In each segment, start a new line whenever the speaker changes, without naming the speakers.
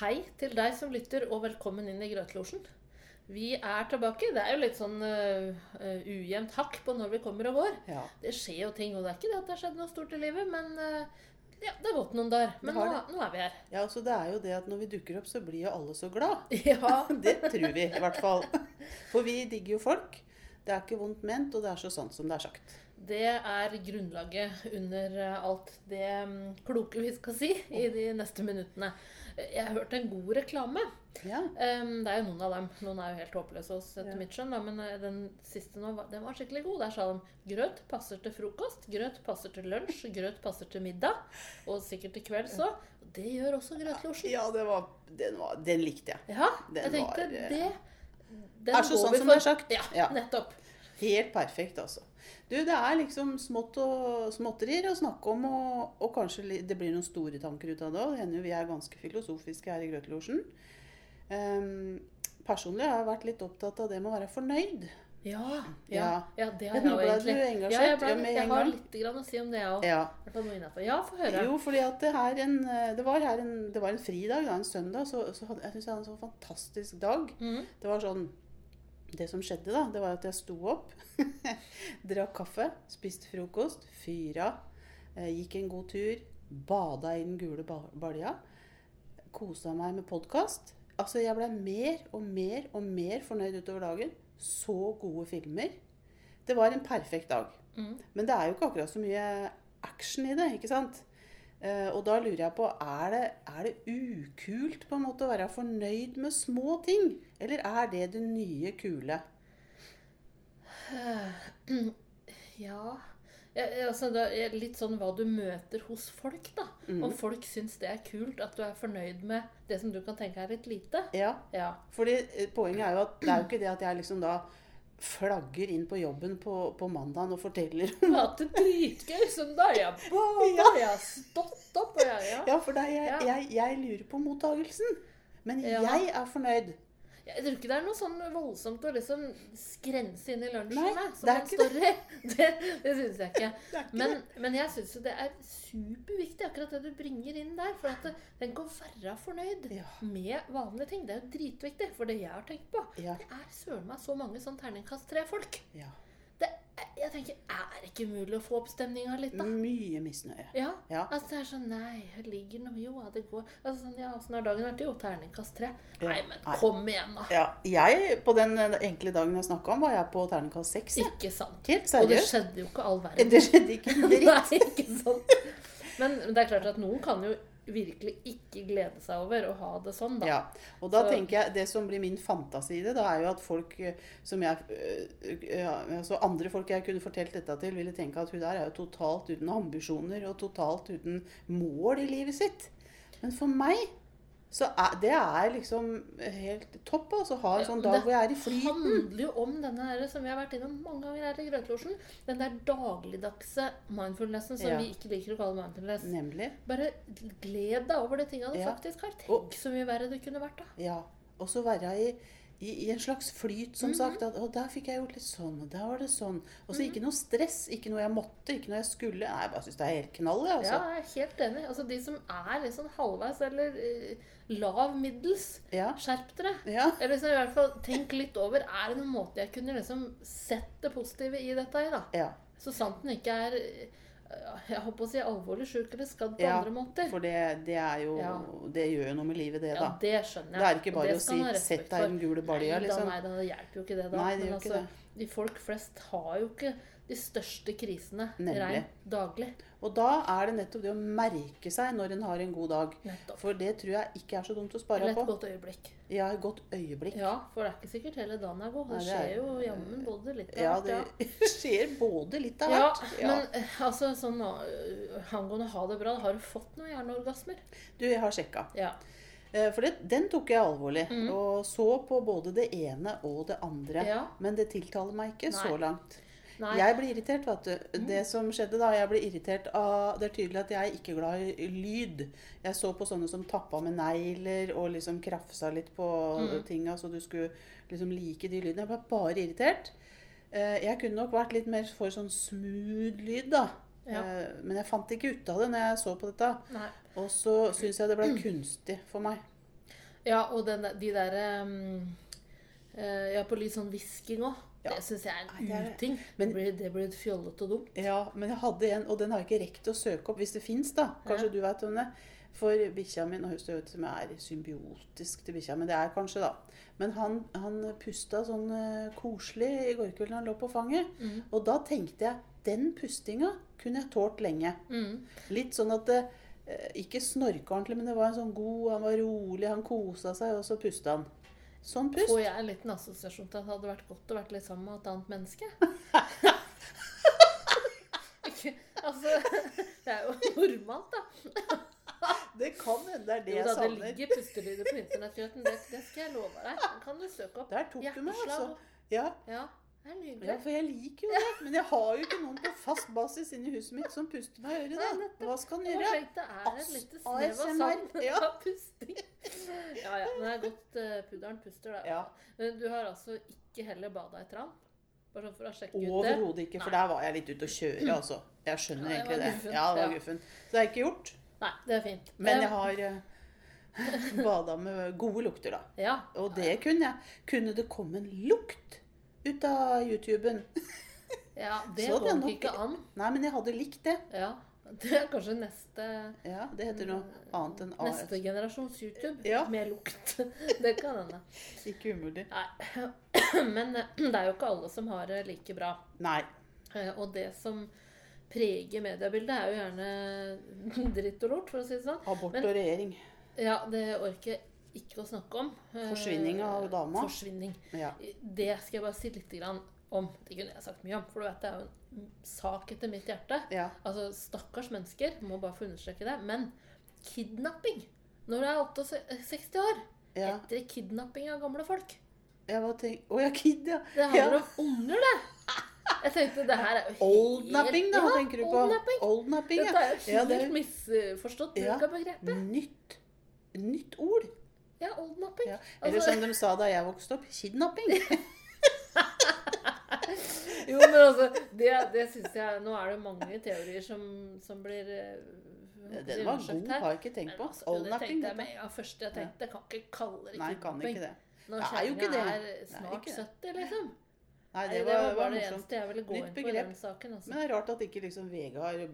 Hei til deg som lytter, og velkommen inn i Grøtlosjen. Vi er tilbake. Det er jo litt sånn uh, ujevnt hakk på når vi kommer og går.
Ja.
Det skjer jo ting, og det er ikke det at det har skjedd noe stort i livet, men uh, ja, det har gått noen dager. Men nå, nå er vi her.
ja, så det er jo det at når vi dukker opp, så blir jo alle så glad.
Ja.
Det tror vi i hvert fall. For vi digger jo folk. Det er ikke vondt ment, og det er så sant som det er sagt.
Det er grunnlaget under alt det mm, kloke vi skal si i de neste minuttene. Jeg har hørt en god reklame.
Ja.
Um, det er jo noen av dem. Noen er jo helt håpløse hos etter
Ja.
mitt skjønn. Men uh, den siste nå, den var skikkelig god. Der sa de grøt passer til frokost, grøt passer til lunsj, grøt passer til middag. Og sikkert til kvelds òg. Det gjør også grøtlosjen.
Ja, det var, den, var, den likte jeg.
Ja,
Den
jeg tenkte
var, eh,
det den
er så sånn
vi
som det er sagt.
Ja,
Ja.
nettopp.
Helt perfekt, altså. Du, det er liksom smått og småtterier å snakke om, og, og kanskje det blir noen store tanker ut av det òg. Det hender jo vi er ganske filosofiske her i Grøtlosjen. Um, personlig har jeg vært litt opptatt av det med å være fornøyd.
Ja, ja,
Ja.
det har jeg jo
ble du
egentlig.
engasjert,
Ja, jeg, ble, jeg har litt grann å si om det òg.
Ja.
Ja, få høre.
Jo, fordi at det, her en, det var her en, det var en fridag, da, en søndag, så, så hadde, jeg synes jeg hadde en sånn fantastisk dag.
Mm.
Det var sånn Det som skjedde, da, det var at jeg sto opp, drakk kaffe, spiste frokost, fyra, eh, gikk en god tur, bada i den gule balja, kosa meg med podkast. Altså, jeg ble mer og mer og mer fornøyd utover dagen. Så gode filmer. Det var en perfekt dag.
Mm.
Men det er jo ikke akkurat så mye action i det, ikke sant? Eh, og da lurer jeg på, er det, er det ukult på en måte å være fornøyd med små ting? Eller er det det nye kule?
Ja Ja, altså, det er Litt sånn hva du møter hos folk, da.
Mm.
Om folk syns det er kult at du er fornøyd med det som du kan tenke er litt lite.
Ja,
Ja.
fordi eh, poenget er jo at det er jo ikke det at jeg liksom da flagger inn på jobben på, på mandagen og forteller
om at det er dritgøy søndag. Jeg har jeg har stått opp, og jeg ja.
Ja, for er, jeg,
Ja.
jeg, jeg lurer på mottagelsen. Men
Ja.
jeg er fornøyd.
Jeg tror ikke det er noe sånn voldsomt å liksom skrense inn i lunsjen
Nei,
med, som
det er ikke
står i. Det, det syns jeg ikke.
Ikke
Men, men jeg syns jo det er superviktig, akkurat det du bringer inn der. For at det, den kan være fornøyd
Ja.
med vanlige ting. Det er jo dritviktig. For det jeg har tenkt på,
Ja.
det er søren meg så mange sånn terningkast tre-folk.
ja.
Jeg tenker, er det ikke mulig å få opp stemninga litt, da?
Mye misnøye.
Ja.
Ja.
Altså, det er sånn Nei, her ligger noe Jo, det går altså, sånn, Ja, åssen har dagen vært? Jo, terningkast tre. Nei, men
Nei.
kom igjen, da.
Ja, jeg, på den eh, enkle dagen jeg snakka om, var jeg på terningkast seks. jeg.
Ikke sant.
Helt seriøst.
Og det skjedde jo ikke all verden.
Det skjedde ikke dritt.
Nei, ikke sant. Men det er klart at noen kan jo virkelig ikke glede seg over å ha det sånn, da.
Ja, og da
Så-
tenker jeg, Det som blir min fantasi i det, da er jo at folk eh, som jeg eh, ja, altså Andre folk jeg kunne fortelt dette til, ville tenke at hun der er jo totalt uten ambisjoner og totalt uten mål i livet sitt. Men for meg så er det er liksom helt topp. altså Ha en sånn dag hvor jeg er i
Det handler jo om denne her, som vi har vært innom mange ganger her i Grøtlosjen. Den der dagligdagse mindfulnessen som
Ja.
vi ikke liker å kalle mindfulness.
Nemlig.
Bare gled deg over de tinga du
Ja.
faktisk har.
Og-
Tenk så mye verre det kunne vært, da.
Ja. Og så være i, i, i en slags flyt, som sagt. At, og der fikk jeg gjort litt sånn, og der var det sånn. Og så ikke noe stress, ikke noe jeg måtte, ikke noe jeg skulle. Nei, jeg bare syns det er helt knall, jeg, altså.
Ja, jeg er helt enig. Altså, De som er litt sånn halvveis eller eh, lav middels,
Ja.
skjerp dere.
ja.
Eller liksom, i hvert fall tenk litt over Er det noen måte jeg kunne liksom sett det positive i dette i, da?
ja.
Så sant den ikke er eh, jeg håper å si alvorlig sjuk eller skadd på
Ja,
andre måter.
For det, det er jo
Ja.
Det gjør jo noe med livet, det, da.
Ja, det skjønner jeg.
Det er ikke bare å si 'sett deg i den gule balja',
Nei, da,
liksom.
nei, da, det hjelper jo ikke det, da.
Nei, det
Men altså, de folk flest har jo ikke de største krisene reint daglig.
Og da er det nettopp det å merke seg når en har en god dag.
Nettopp.
For det tror jeg ikke er så dumt å
Eller
spare
et
på.
godt øyeblikk.
Ja, et godt øyeblikk.
Ja, for det er ikke sikkert hele dagen er god. Det
Nei, det
skjer
er-
jo jammen både litt av
Ja,
hvert.
det skjer både litt av
Ja,
hvert. Ja.
men eh, altså sånn øh, angående ha det bra, har du fått noen hjerneorgasmer?
Du, jeg har sjekka.
Ja.
Eh, For det, den tok jeg alvorlig.
Mm.
Og så på både det ene og det andre.
Ja.
Men det tiltaler meg ikke
Nei.
så langt.
Nei.
Jeg blir irritert, vet du. Det som skjedde da, jeg ble irritert av Det er tydelig at jeg er ikke glad i lyd. Jeg så på sånne som tappa med negler og liksom krafsa litt på
Mm.
tinga, så du skulle liksom like de lydene. Jeg ble bare irritert. Eh, Jeg kunne nok vært litt mer for sånn smooth lyd, da.
Ja.
Eh, Men jeg fant ikke ut av det når jeg så på dette.
Nei.
Og så syns jeg det ble kunstig for meg.
Ja, og den, de derre um, eh, Ja, på litt sånn hvisking òg.
Ja.
Det syns jeg er en uting.
men-
det, blir, det fjollete og dumt.
Ja, men jeg hadde en, og den har jeg ikke rekt å søke opp hvis det fins, da. Kanskje
Ja.
du vet om det. For bikkja mi Nå høres det ut som jeg er symbiotisk til bikkja, men det er kanskje, da. Men han, han pusta sånn uh, koselig i går kveld når han lå på fanget.
Mm.
Og da tenkte jeg den pustinga kunne jeg tålt lenge.
Mm.
Litt sånn at det eh, Ikke snorka ordentlig, men det var en sånn god Han var rolig, han kosa seg, og så pusta han. Sånn pust.
Får jeg en liten assosiasjon til at det hadde vært godt å vært litt sammen med et annet menneske? Altså, det er jo normalt, da.
Det kan hende det er det
Jo
jeg
da, det ligger pustelyder på internettgrøten. Det, det skal jeg love deg. Den kan du søke opp.
Der tok du meg, altså. Ja,
Ja, det er nydelig.
ja, for jeg liker jo det. Men jeg har jo ikke noen på fast basis inni huset mitt som puster meg i øret. Hva skal han gjøre?
Det er et lite snev av
ASMR, ja.
pusting? Ja, ja. Men det er godt uh, pudderen puster, da.
Ja.
Men du har altså ikke heller bada i tran? Bare sånn for å sjekke ut det?
Overhodet ikke, for
Nei.
der var jeg litt ute å kjøre, altså. Jeg skjønner egentlig det.
Guffen,
Ja, det var guffen. Så det har jeg ikke gjort.
Nei, det er fint.
Men
Eh,
jeg har uh, bada med gode lukter, da.
Ja.
Og det kunne jeg. Kunne det komme en lukt ut av YouTuben?
ja, det
Så
går
det
nok ikke an.
Nei, men jeg hadde likt det.
Ja, Det er kanskje neste,
Ja, det heter noe annet enn AS.
neste generasjons YouTube.
Ja.
Med lukt. Det kan hende.
Ikke umulig.
Nei. Men eh, det er jo ikke alle som har det like bra.
Nei.
Eh, Og det som preger mediebildet, er jo gjerne dritt og lort, for å si det sånn.
Abort
Men-
og regjering.
Ja, det orker jeg ikke å snakke om. Eh,
Forsvinning av dama.
Forsvinning.
Ja.
Det skal jeg bare si litt om. Det kunne jeg sagt mye om, for du vet det er jo en sak etter mitt hjerte.
ja.
Altså, Stakkars mennesker, må bare få understreke det. Men kidnapping når du er 68 år
ja.
Etter kidnapping av gamle folk.
Jeg var tenk... Å ja, kid, ja.
Det handler om unger, det. Jeg tenkte det her er jo helt
Oldnapping, da,
ja,
tenker du på?
Oldnapping.
Oldnapping,
Dette
ja.
er jo
Ja, det
misforstått bruk av begrepet.
nytt, nytt ord.
Ja, oldnapping.
Ja. Eller
Altså-
som de sa da jeg vokste opp, kidnapping.
Jo, men altså, det, det syns jeg Nå er det mange teorier som, som blir Det
Den var god,
her.
har jeg ikke tenkt på.
altså, det
Oldnapping.
tenkte jeg med en først. Jeg tenkte, jeg kan ikke kalle det
Nei, kan ikke det.
Når
Det er
kjerringa er snart
ikke
70, liksom.
Nei,
Nei,
det
det
var,
var
var
bare det
morsomt.
eneste jeg ville gå
Nytt
inn på
begrep.
den saken. Altså.
Men det er rart at ikke liksom eh,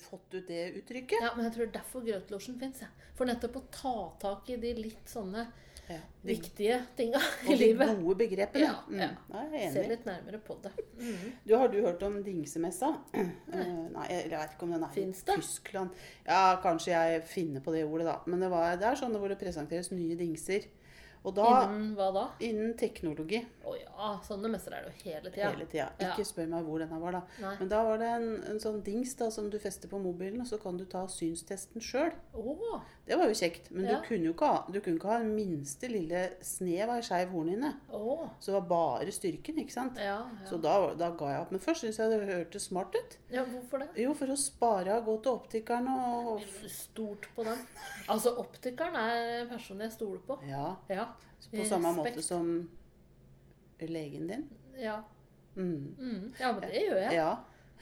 fått ut det uttrykket.
Ja, men jeg tror derfor Grøtlosjen fins. For nettopp å ta tak i de litt sånne
Ja. De,
viktige tinga i livet.
og de gode begrepene.
Ja,
Mm.
ja.
Nei, jeg er
Se litt nærmere på det. Mm.
Du, har du hørt om dingsemessa? Nei. nei, jeg vet ikke om den er
Finns
i
det?
Tyskland. Ja, kanskje jeg finner på det ordet, da. Men det, var, det er sånne hvor det presenteres nye dingser. Og da
Innen hva da?
Innen teknologi
Å ja, sånne messer er det jo hele tida.
hele tida.
Ja.
Ikke spør meg hvor denne var, da.
Nei.
Men da var det en, en sånn dings da, som du fester på mobilen, og så kan du ta synstesten sjøl.
Å,
Det var jo kjekt. Men
Ja.
du kunne jo ikke ha, du kunne ikke ha den minste lille snev av ei skeiv hornhinne.
Oh.
Så det var bare styrken, ikke sant.
Ja,
Så da, da ga jeg opp. Men først syntes jeg det hørtes smart ut.
ja, hvorfor det?
Jo, for å spare av gå til optikeren og
Stort på den. Altså, optikeren er en person jeg stoler på.
Ja.
Ja.
På samme
Respekt.
måte som legen din.
Ja.
Mm.
Mm. ja, men det gjør jeg.
Ja.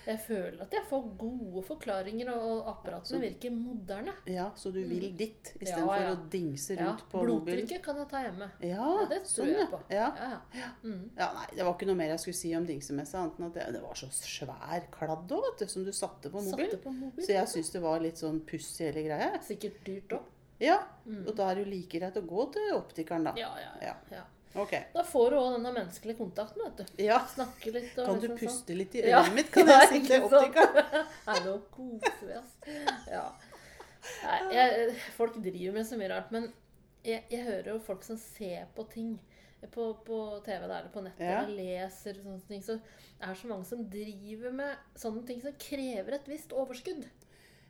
Jeg føler at jeg får gode forklaringer, og apparatene virker moderne.
ja, så du vil ditt
Ja,
istedenfor
ja.
å dingse
Ja,
rundt på mobilen.
Blodtrykket kan jeg ta hjemme.
Ja,
Ja, det tror
sånn,
jeg på.
Ja.
Ja, ja. Mm.
ja, nei, det var ikke noe mer jeg skulle si om dingsemessa, annet enn at det, det var så svær kladd òg, vet du, som du satte på mobilen.
Satte på mobilen
Så jeg syns det var litt sånn pussig hele greia.
Sikkert dyrt òg.
Ja, og da er det jo like greit å gå til optikeren, da.
Mm. Ja, ja,
Ja.
Ja.
Ok.
Da får du òg denne menneskelige kontakten, vet du.
Ja,
Snakke litt
kan du
liksom sånn.
puste litt i
Ja.
mitt? Kan
Ja,
jeg si til
ikke sant?
optikeren?
Nei, nå koser vi oss. Ja. Nei, jeg, folk driver med så mye rart, men jeg, jeg hører jo folk som ser på ting på, på TV eller på nettet
Ja.
eller leser sånne ting, så er så mange som driver med sånne ting som krever et visst overskudd.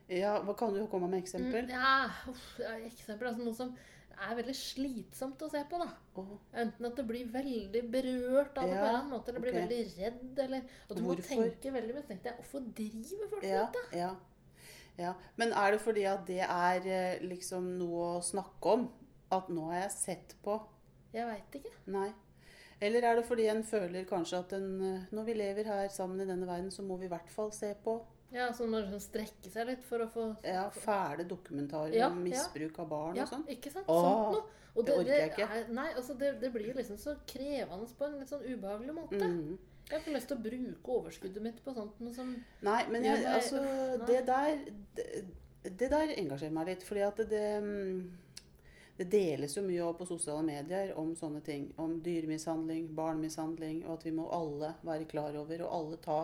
Ja, hva kan du komme med eksempel?
Mm, ja, uff, eksempel. Altså noe som er veldig slitsomt å se på. da.
Oh.
Enten at du blir veldig berørt av det på en eller annen måte, eller blir
okay.
veldig redd, eller at du må tenke veldig mye. Tenkte jeg, Hvorfor driver folk
ja,
med dette?
ja, ja. Men er det fordi at det er eh, liksom noe å snakke om? At nå har jeg sett på?
Jeg veit ikke.
Nei. Eller er det fordi en føler kanskje at en, eh, når vi lever her sammen i denne verden, så må vi i hvert fall se på
Ja, så man liksom strekker seg litt for å få
Ja, Fæle dokumentarer
Ja,
om
ja.
misbruk av barn
Ja,
og sånn.
ikke sant?
Åh,
Sånt noe. Og
det orker jeg ikke.
Er, nei, altså det, det blir jo liksom så krevende på en litt sånn ubehagelig måte.
Mm.
Jeg har ikke lyst til å bruke overskuddet mitt på sånt noe som
Nei, men jeg,
jeg,
altså
nei.
Det der det, det der engasjerer meg litt. Fordi at det mm, det deles jo mye også på sosiale medier om sånne ting. Om dyremishandling, barnemishandling, og at vi må alle være klar over, og alle ta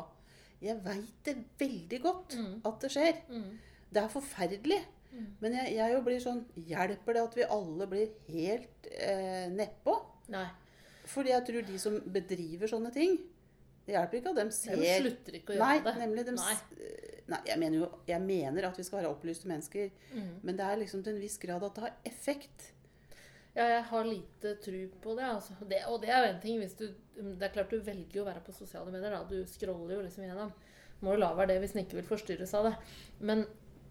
Jeg veit det veldig godt
Mm.
at det skjer.
mm,
Det er forferdelig.
Mm.
Men jeg, jeg jo blir sånn Hjelper det at vi alle blir helt eh, nedpå?
Nei.
Fordi jeg tror de som bedriver sånne ting Det hjelper ikke at de ser
De slutter ikke å gjøre
Nei,
det.
nemlig. De,
Nei.
Nei, jeg mener jo jeg mener at vi skal være opplyste mennesker.
Mm.
Men det er liksom til en viss grad at det har effekt.
Ja, jeg har lite tro på det, altså. Det, og det er jo en ting hvis du Det er klart du velger å være på sosiale medier, da. Du scroller jo liksom gjennom. Må jo la være det hvis en ikke vil forstyrres av det. Men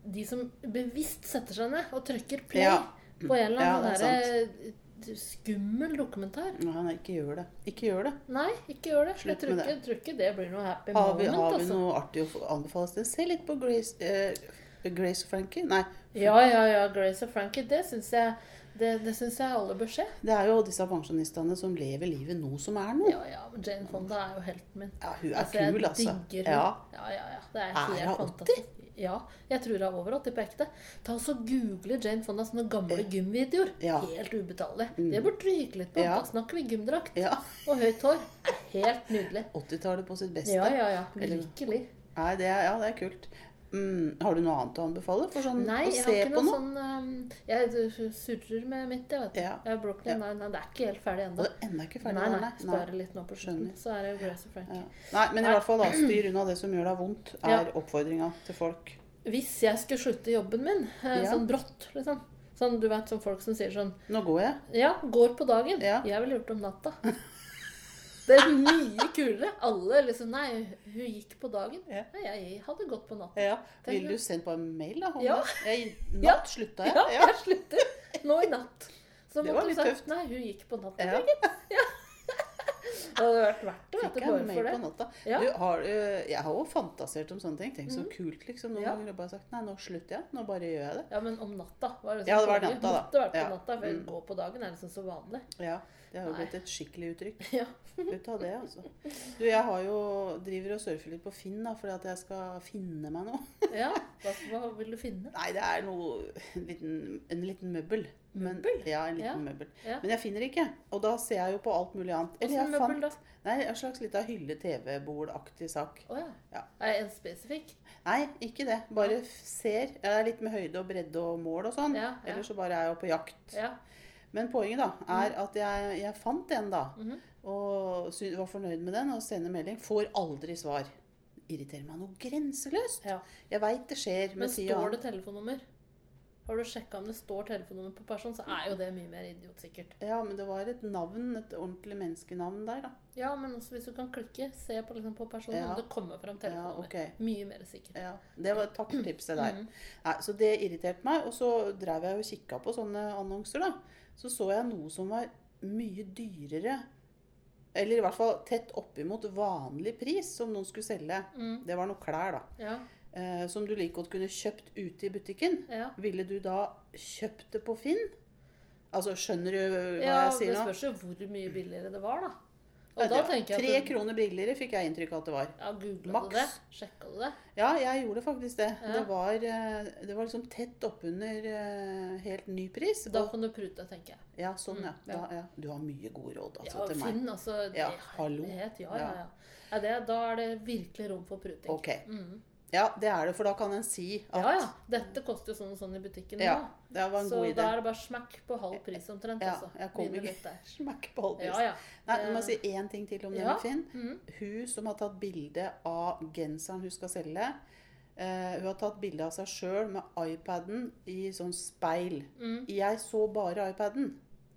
de som bevisst setter seg ned og trykker play
Ja.
på en eller annen
det er
sånn der, eh, skummel dokumentar
Nei, nei, ikke gjør det. Ikke gjør det.
Nei, ikke gjør det.
Slutt
jeg tror ikke, jeg tror ikke det blir noe happy
Har vi,
moment.
har vi
altså.
noe artig å anbefale til? Se litt på Grace, eh, Grace og Frankie. Nei,
Ja, ja, ja. Grace og Frankie, det syns jeg, det, det synes jeg alle bør se.
det er jo disse pensjonistene som lever livet nå som er nå.
Ja, ja, Jane Fonda er jo helten min.
Ja, hun er
Altså, jeg
kul, altså.
digger hun.
Ja.
ja, ja, ja. Det er
Er
helt
hun 80?
Ja, jeg tror hun er over 80 på ekte. Ta og så Google Jane Fonda sånne gamle gymvideoer.
Ja.
Helt ubetalelig.
Mm.
Det burde du kikke litt på.
Ja.
Da snakker vi gymdrakt
Ja.
og høyt hår. Helt nydelig.
80-tallet på sitt beste.
Ja, ja, ja. Virkelig.
Nei, det er, ja, det er kult. Mm, har du noe annet å anbefale? For sånn
Nei,
å
jeg har ikke noe
noe?
sånn um, Jeg surrer med mitt, jeg, vet du.
Ja.
Brooklyn Nine-Nine. Det er ikke helt ferdig ennå.
ennå ikke ferdig?
Nei, nei.
Arne.
Sparer litt nå på slutten. Så er det Grace og Frank.
Ja. Nei, men i hvert fall da, styr unna det som gjør deg vondt, er
Ja.
oppfordringa til folk.
Hvis jeg skulle slutte jobben min, eh,
Ja.
sånn brått, liksom Sånn, du vet, sånn folk som sier sånn
Nå går jeg.
Ja, går på dagen.
Ja.
Jeg ville gjort det om natta. Det er mye kulere. Alle liksom Nei, hun gikk på dagen.
Ja.
Nei, jeg hadde gått på natten.
Ja.
Tenk
Vil du sende på en mail, da?
Ja.
Jeg, natt slutta jeg.
Ja, jeg slutter nå i natt. Så
Det
måtte
var litt
sagt
tøft.
nei, hun gikk på natten.
Ja.
Det hadde vært verdt det,
Fikk jeg mail på natta.
Ja.
Du, har, jeg har jo fantasert om sånne ting. Tenk så
Mhm.
kult, liksom. Noen
Ja.
ganger har jeg bare sagt nei, nå slutter jeg. Nå bare gjør jeg det.
Ja, men om natta. Var det
Ja, det var natta, da.
Måtte vært på
Ja.
natta, for
Mm.
gå på dagen er liksom så vanlig.
Ja, Det har jo blitt et skikkelig uttrykk
Ja.
ut av det, altså. Du, jeg har jo, driver og surfer litt på Finn da, fordi at jeg skal finne meg noe.
ja. Hva, hva vil du finne?
Nei, det er noe En liten, en liten møbel. Men-
Møbel?
Ja, en liten
Ja.
møbel.
Ja.
Men jeg finner ikke. Og da ser jeg jo på alt mulig annet. Eller jeg
møbel,
fant
da?
Nei, en slags lita hylle-TV-bordaktig sak.
Oh, ja.
Ja.
Er det en spesifikk?
Nei, ikke det. Bare ser. Jeg er litt med høyde og bredde og mål og sånn.
Ja, ja.
Eller så bare er jeg jo på jakt.
Ja.
Men poenget da, er at jeg, jeg fant en da,
Mhm.
og sy- var fornøyd med den, og sender melding. Får aldri svar. Irriterer meg noe grenseløst.
ja.
Jeg veit det skjer
Men står det telefonnummer? Har du sjekka om det står telefonnummer på personen, så er jo det mye mer idiotsikkert.
Ja, men det var et navn, et ordentlig menneskenavn der, da.
Ja, men også hvis du kan klikke, se på, liksom, på personen
Ja.
om det kommer fram
Ja, okay.
Mye mer sikkert.
Ja, det var Takk for tipset der.
Mm.
Nei, så det irriterte meg. Og så drev jeg og kikka på sånne annonser, da. Så så jeg noe som var mye dyrere. Eller i hvert fall tett oppimot vanlig pris som noen skulle selge.
Mm.
Det var noe klær, da.
Ja.
Eh, som du like godt kunne kjøpt ute i butikken.
Ja.
Ville du da kjøpt det på Finn? Altså, skjønner du hva
ja,
jeg sier
det spørs jo hvor mye billigere det var, da. Og
Ja,
da tenker jeg
Tre kroner billigere fikk jeg inntrykk av at det var.
ja, Googla du det? Sjekka du det?
Ja, jeg gjorde faktisk det.
Ja.
Det, var, eh, det var liksom tett oppunder eh, helt ny pris.
Da kan du prute, tenker jeg.
Ja, sånn, ja.
Mm, ja.
Da, ja. Du har mye gode råd altså,
Ja,
til meg.
Finn, altså.
Ja, hallo.
Ja, ja,
Ja.
ja. ja det, da er det virkelig rom for pruting.
Ok.
Mm.
Ja, det er det, for da kan en si at
Ja, ja. Dette koster sånn og sånn i butikken
Ja, det var en
Så
god idé.
da er det bare smakk på halv pris omtrent.
Ja,
altså.
jeg kommer ikke-. Smakk på holdpris.
Ja, ja.
Nei, nå må jeg si én ting til om det
Ja.
Finn.
Mhm.
Hun som har tatt bilde av genseren hun skal selge, Uh, hun har tatt bilde av seg sjøl med iPaden i sånn speil.
Mm.
Jeg så bare iPaden,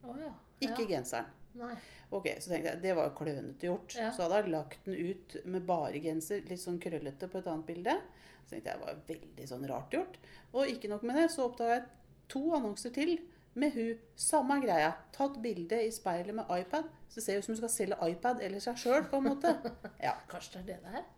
oh, ja.
ikke genseren.
Nei.
Ok, så tenkte jeg, Det var klønete gjort.
Ja.
Så hadde jeg lagt den ut med bare genser, litt sånn krøllete på et annet bilde. Så tenkte jeg det var veldig sånn rart gjort. Og ikke nok med det, så oppdaga jeg to annonser til med hun. Samme greia. Tatt bilde i speilet med iPad. Så det ser ut som hun skal selge iPad eller seg sjøl, på en måte. Ja.
Kanskje det er det det er?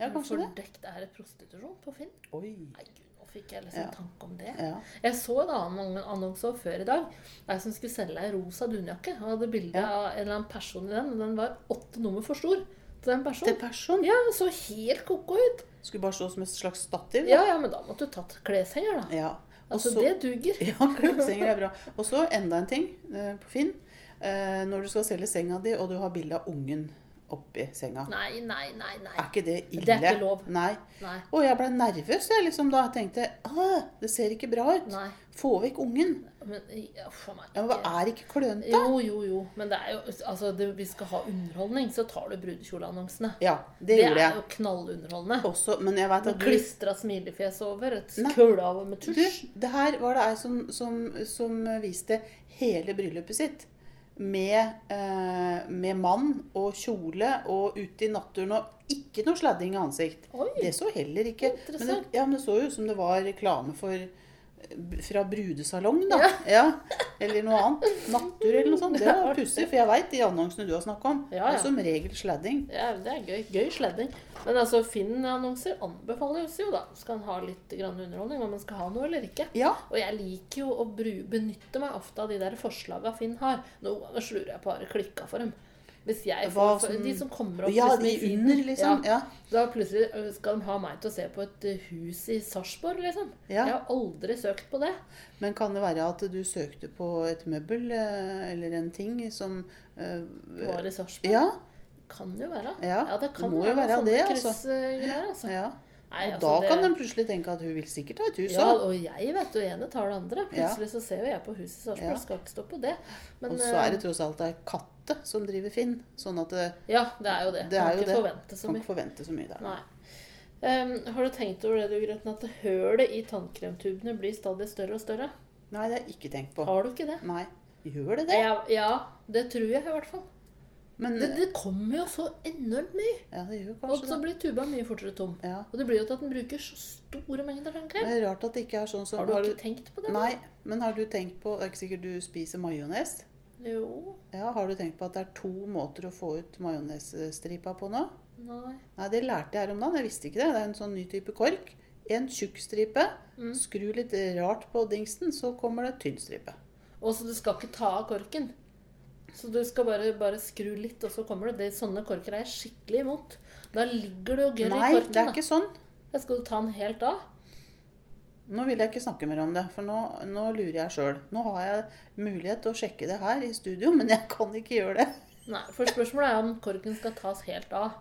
Ja, kanskje det.
Fordekt er prostitusjon på Finn?
Oi.
Nei, gud, fikk jeg liksom
Ja.
tanke om det.
Ja.
Jeg så en annen annonse før i dag. Ei som skulle selge ei rosa dunjakke. Og hadde bilde
Ja.
av en eller annen person i den. Og den var åtte nummer for stor til den personen.
person.
Ja, så helt ko-ko ut.
Skulle bare stå som et slags stativ. da.
Ja, ja, men da måtte du tatt kleshenger, da.
Ja. Også,
Altså, det duger.
Ja, kleshenger er bra. Og så enda en ting eh, på Finn. Eh, når du skal selge senga di, og du har bilde av ungen oppi senga.
Nei, nei, nei. nei.
Er ikke det ille?
Det er ikke lov.
Nei.
Nei.
Og jeg ble nervøs jeg liksom da. Jeg tenkte «Åh, det ser ikke bra ut.
nei.
Få vekk ungen.
Men ja, meg
Ja, men er ikke klønete?
Jo, jo, jo. Men det er jo Altså, det, vi skal ha underholdning, så tar du brudekjoleannonsene.
Ja, det,
Det,
gjorde
er jo knallunderholdende.
også. Men jeg vet at du
klistra smilefjes over, et
Nei.
kulehav med
Du,
tusj.
det her var det ei som, som, som viste hele bryllupet sitt. Med, eh, med mann og kjole og ute i naturen og ikke noe sladding i ansikt.
Oi.
Det så heller ikke Men det, ja, men det så jo ut som det var reklame for fra brudesalong, da. Ja. Eller noe annet. Natur eller noe sånt. Det var pussig, for jeg veit de annonsene du har snakka om.
Ja, ja.
Det er som regel sladding.
Ja, det er gøy. Gøy sledding. Men altså, Finn-annonser anbefales jo, da. Skal en ha litt grann underholdning, om en skal ha noe eller ikke.
Ja.
Og jeg liker jo å bru benytte meg ofte av de der forslaga Finn har. Nå slurer jeg på bare klikka for dem. Hvis jeg får,
som-
De som kommer opp
Ja,
liksom
de under, liksom.
Ja,
Ja.
da plutselig skal de ha meg til å se på et hus i Sarpsborg, liksom. Jeg har aldri søkt på det.
Men kan det være at du søkte på et møbel eh, eller en ting som eh,
Var i Sarpsborg.
Ja.
Kan jo være.
Ja,
det kan
må jo være
sånne
det, altså.
kryssgreier, altså. Nei, altså,
da
det-
kan de plutselig tenke at hun vil sikkert ha et hus
Ja, og jeg vet jo ene tar det andre. Plutselig så ser jo jeg på huset i Sarpsborg.
Ja.
Skal ikke stå på det. Men,
Og så er det tross alt ei katte som driver Finn. Sånn at det
eh, Ja, det er jo det.
Det er
kan ikke
det.
forvente så
kan ikke forvente så mye der.
Nei. Um, har du tenkt over det, du, Grøten, at hølet i tannkremtubene blir stadig større og større?
Nei, det har jeg ikke tenkt på.
Har du ikke det?
Nei. Gjør det det?
Ja, ja det tror jeg i hvert fall.
Men
Det, det kommer jo så enormt mye.
Ja, det gjør
Og
kanskje
så blir tuba mye fortere tom.
Ja.
Og det blir jo til at den bruker så store mengder
Det er rart at det ikke er sånn som
Har du ikke tenkt på det?
Nei, men har du tenkt på Det er ikke sikkert du spiser majones?
Jo.
Ja, Har du tenkt på at det er to måter å få ut majonesstripa på nå?
Nei.
Nei, det lærte jeg her om dagen. Jeg visste ikke det. Det er en sånn ny type kork. En tjukk stripe.
Mm.
Skru litt rart på dingsen, så kommer det tynn stripe.
Og så du skal ikke ta av korken. Så du skal bare, bare skru litt, og så kommer det. det. Sånne korker er jeg skikkelig imot. Da ligger du og gørr i
Nei, det er ikke sånn.
Da skal du ta den helt av.
Nå vil jeg ikke snakke mer om det, for nå, nå lurer jeg sjøl. Nå har jeg mulighet til å sjekke det her i studio, men jeg kan ikke gjøre det.
Nei, for spørsmålet er om korken skal tas helt av.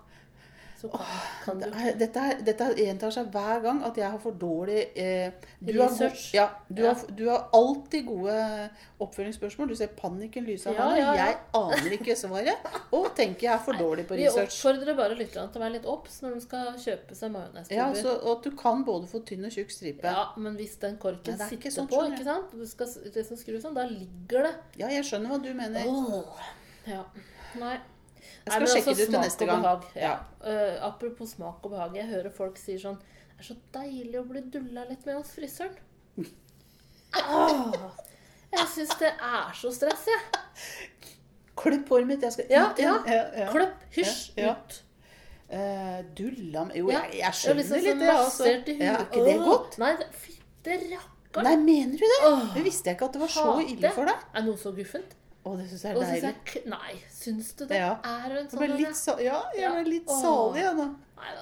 Så kan, kan
Det er, dette, er, dette gjentar seg hver gang at jeg har for dårlig eh, du har
Research.
ja, du,
Ja.
Har, du har alltid gode oppfølgingsspørsmål. Du ser panikken lyse av
Ja, ja.
Jeg aner ikke svaret, og tenker jeg er for dårlig på research.
Vi oppfordrer bare lytterne til å være litt obs når de skal kjøpe seg majonestuber.
Ja, så, og at du kan både få tynn og tjukk stripe.
Ja, men hvis den korken
Nei, er
sitter
sånn,
på, ikke sant? du skal det som skru sånn, da ligger det
Ja, jeg skjønner hva du mener.
Åh, Ja. Nei.
Jeg skal sjekke
altså
det ut til neste gang.
Ja. Eh, apropos smak og behag. Jeg hører folk sier sånn Det er så deilig å bli dulla litt med hos frisøren. Åh, jeg syns det er så stress, jeg.
Klipp håret mitt, jeg skal
Ja,
ut Ja,
ja.
ja.
Klipp. Hysj. Ut.
Uh, dulla med Jo, jeg, jeg
er
skjønner
liksom
litt det, altså. Ja, er ikke det godt?
Nei, det- fytte rakkeren.
Nei, mener du det?
Åh.
Det visste jeg ikke at det var så ille for deg.
Er noe så guffent?
Å, det syns jeg er deilig.
jeg Nei, syns du det?
Ja.
Er du en sånn
litt, sa ja, jeg ble
Ja.
litt salig, jeg nå.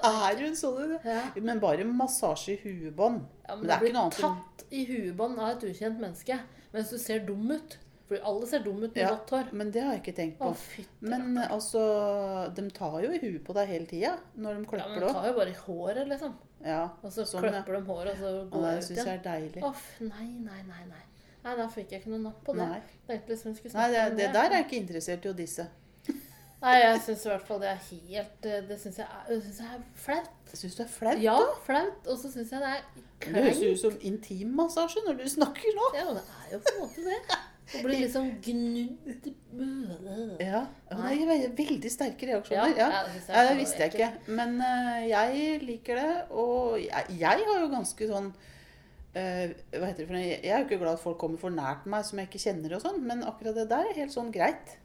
Er du en sånn?
Ja.
Men bare massasje i huebånd.
Ja, men,
Men det er ikke noe
blir
Du blir
tatt i huebånd av et ukjent menneske mens du ser dum ut. For alle ser dum ut med
Ja.
vått hår.
Men det har jeg ikke tenkt
Å,
på.
fytti
Men altså, de tar jo i huet på deg hele tida når de
Ja, men de tar jo bare i håret, liksom.
Ja.
Og så
Sånn,
klipper de håret, og så går
det
igjen. Det
syns jeg er deilig.
Å, nei, nei, nei, nei. Nei, da fikk jeg ikke noe napp på det.
Nei,
liksom
Nei det, det der er jeg ikke interessert i å disse.
Nei, jeg syns i hvert fall det er helt eh, Det syns jeg, er- synes jeg er flaut.
Syns du det er flaut?
Ja, flaut. Og så syns jeg det er
kleint. Det høres ut som intimmassasje når du snakker nå.
Ja, det er jo på en måte det. Å bli liksom gnudd
Ja,
Nei.
det er veldig, sterke reaksjoner. Ja.
ja, jeg
Ja, det visste jeg ikke. Men eh, jeg liker det. Og jeg, jeg har jo ganske sånn eh, Hva heter det for noe? Jeg er jo ikke glad at folk kommer for nært meg som jeg ikke kjenner og sånn, men akkurat det der er helt sånn greit.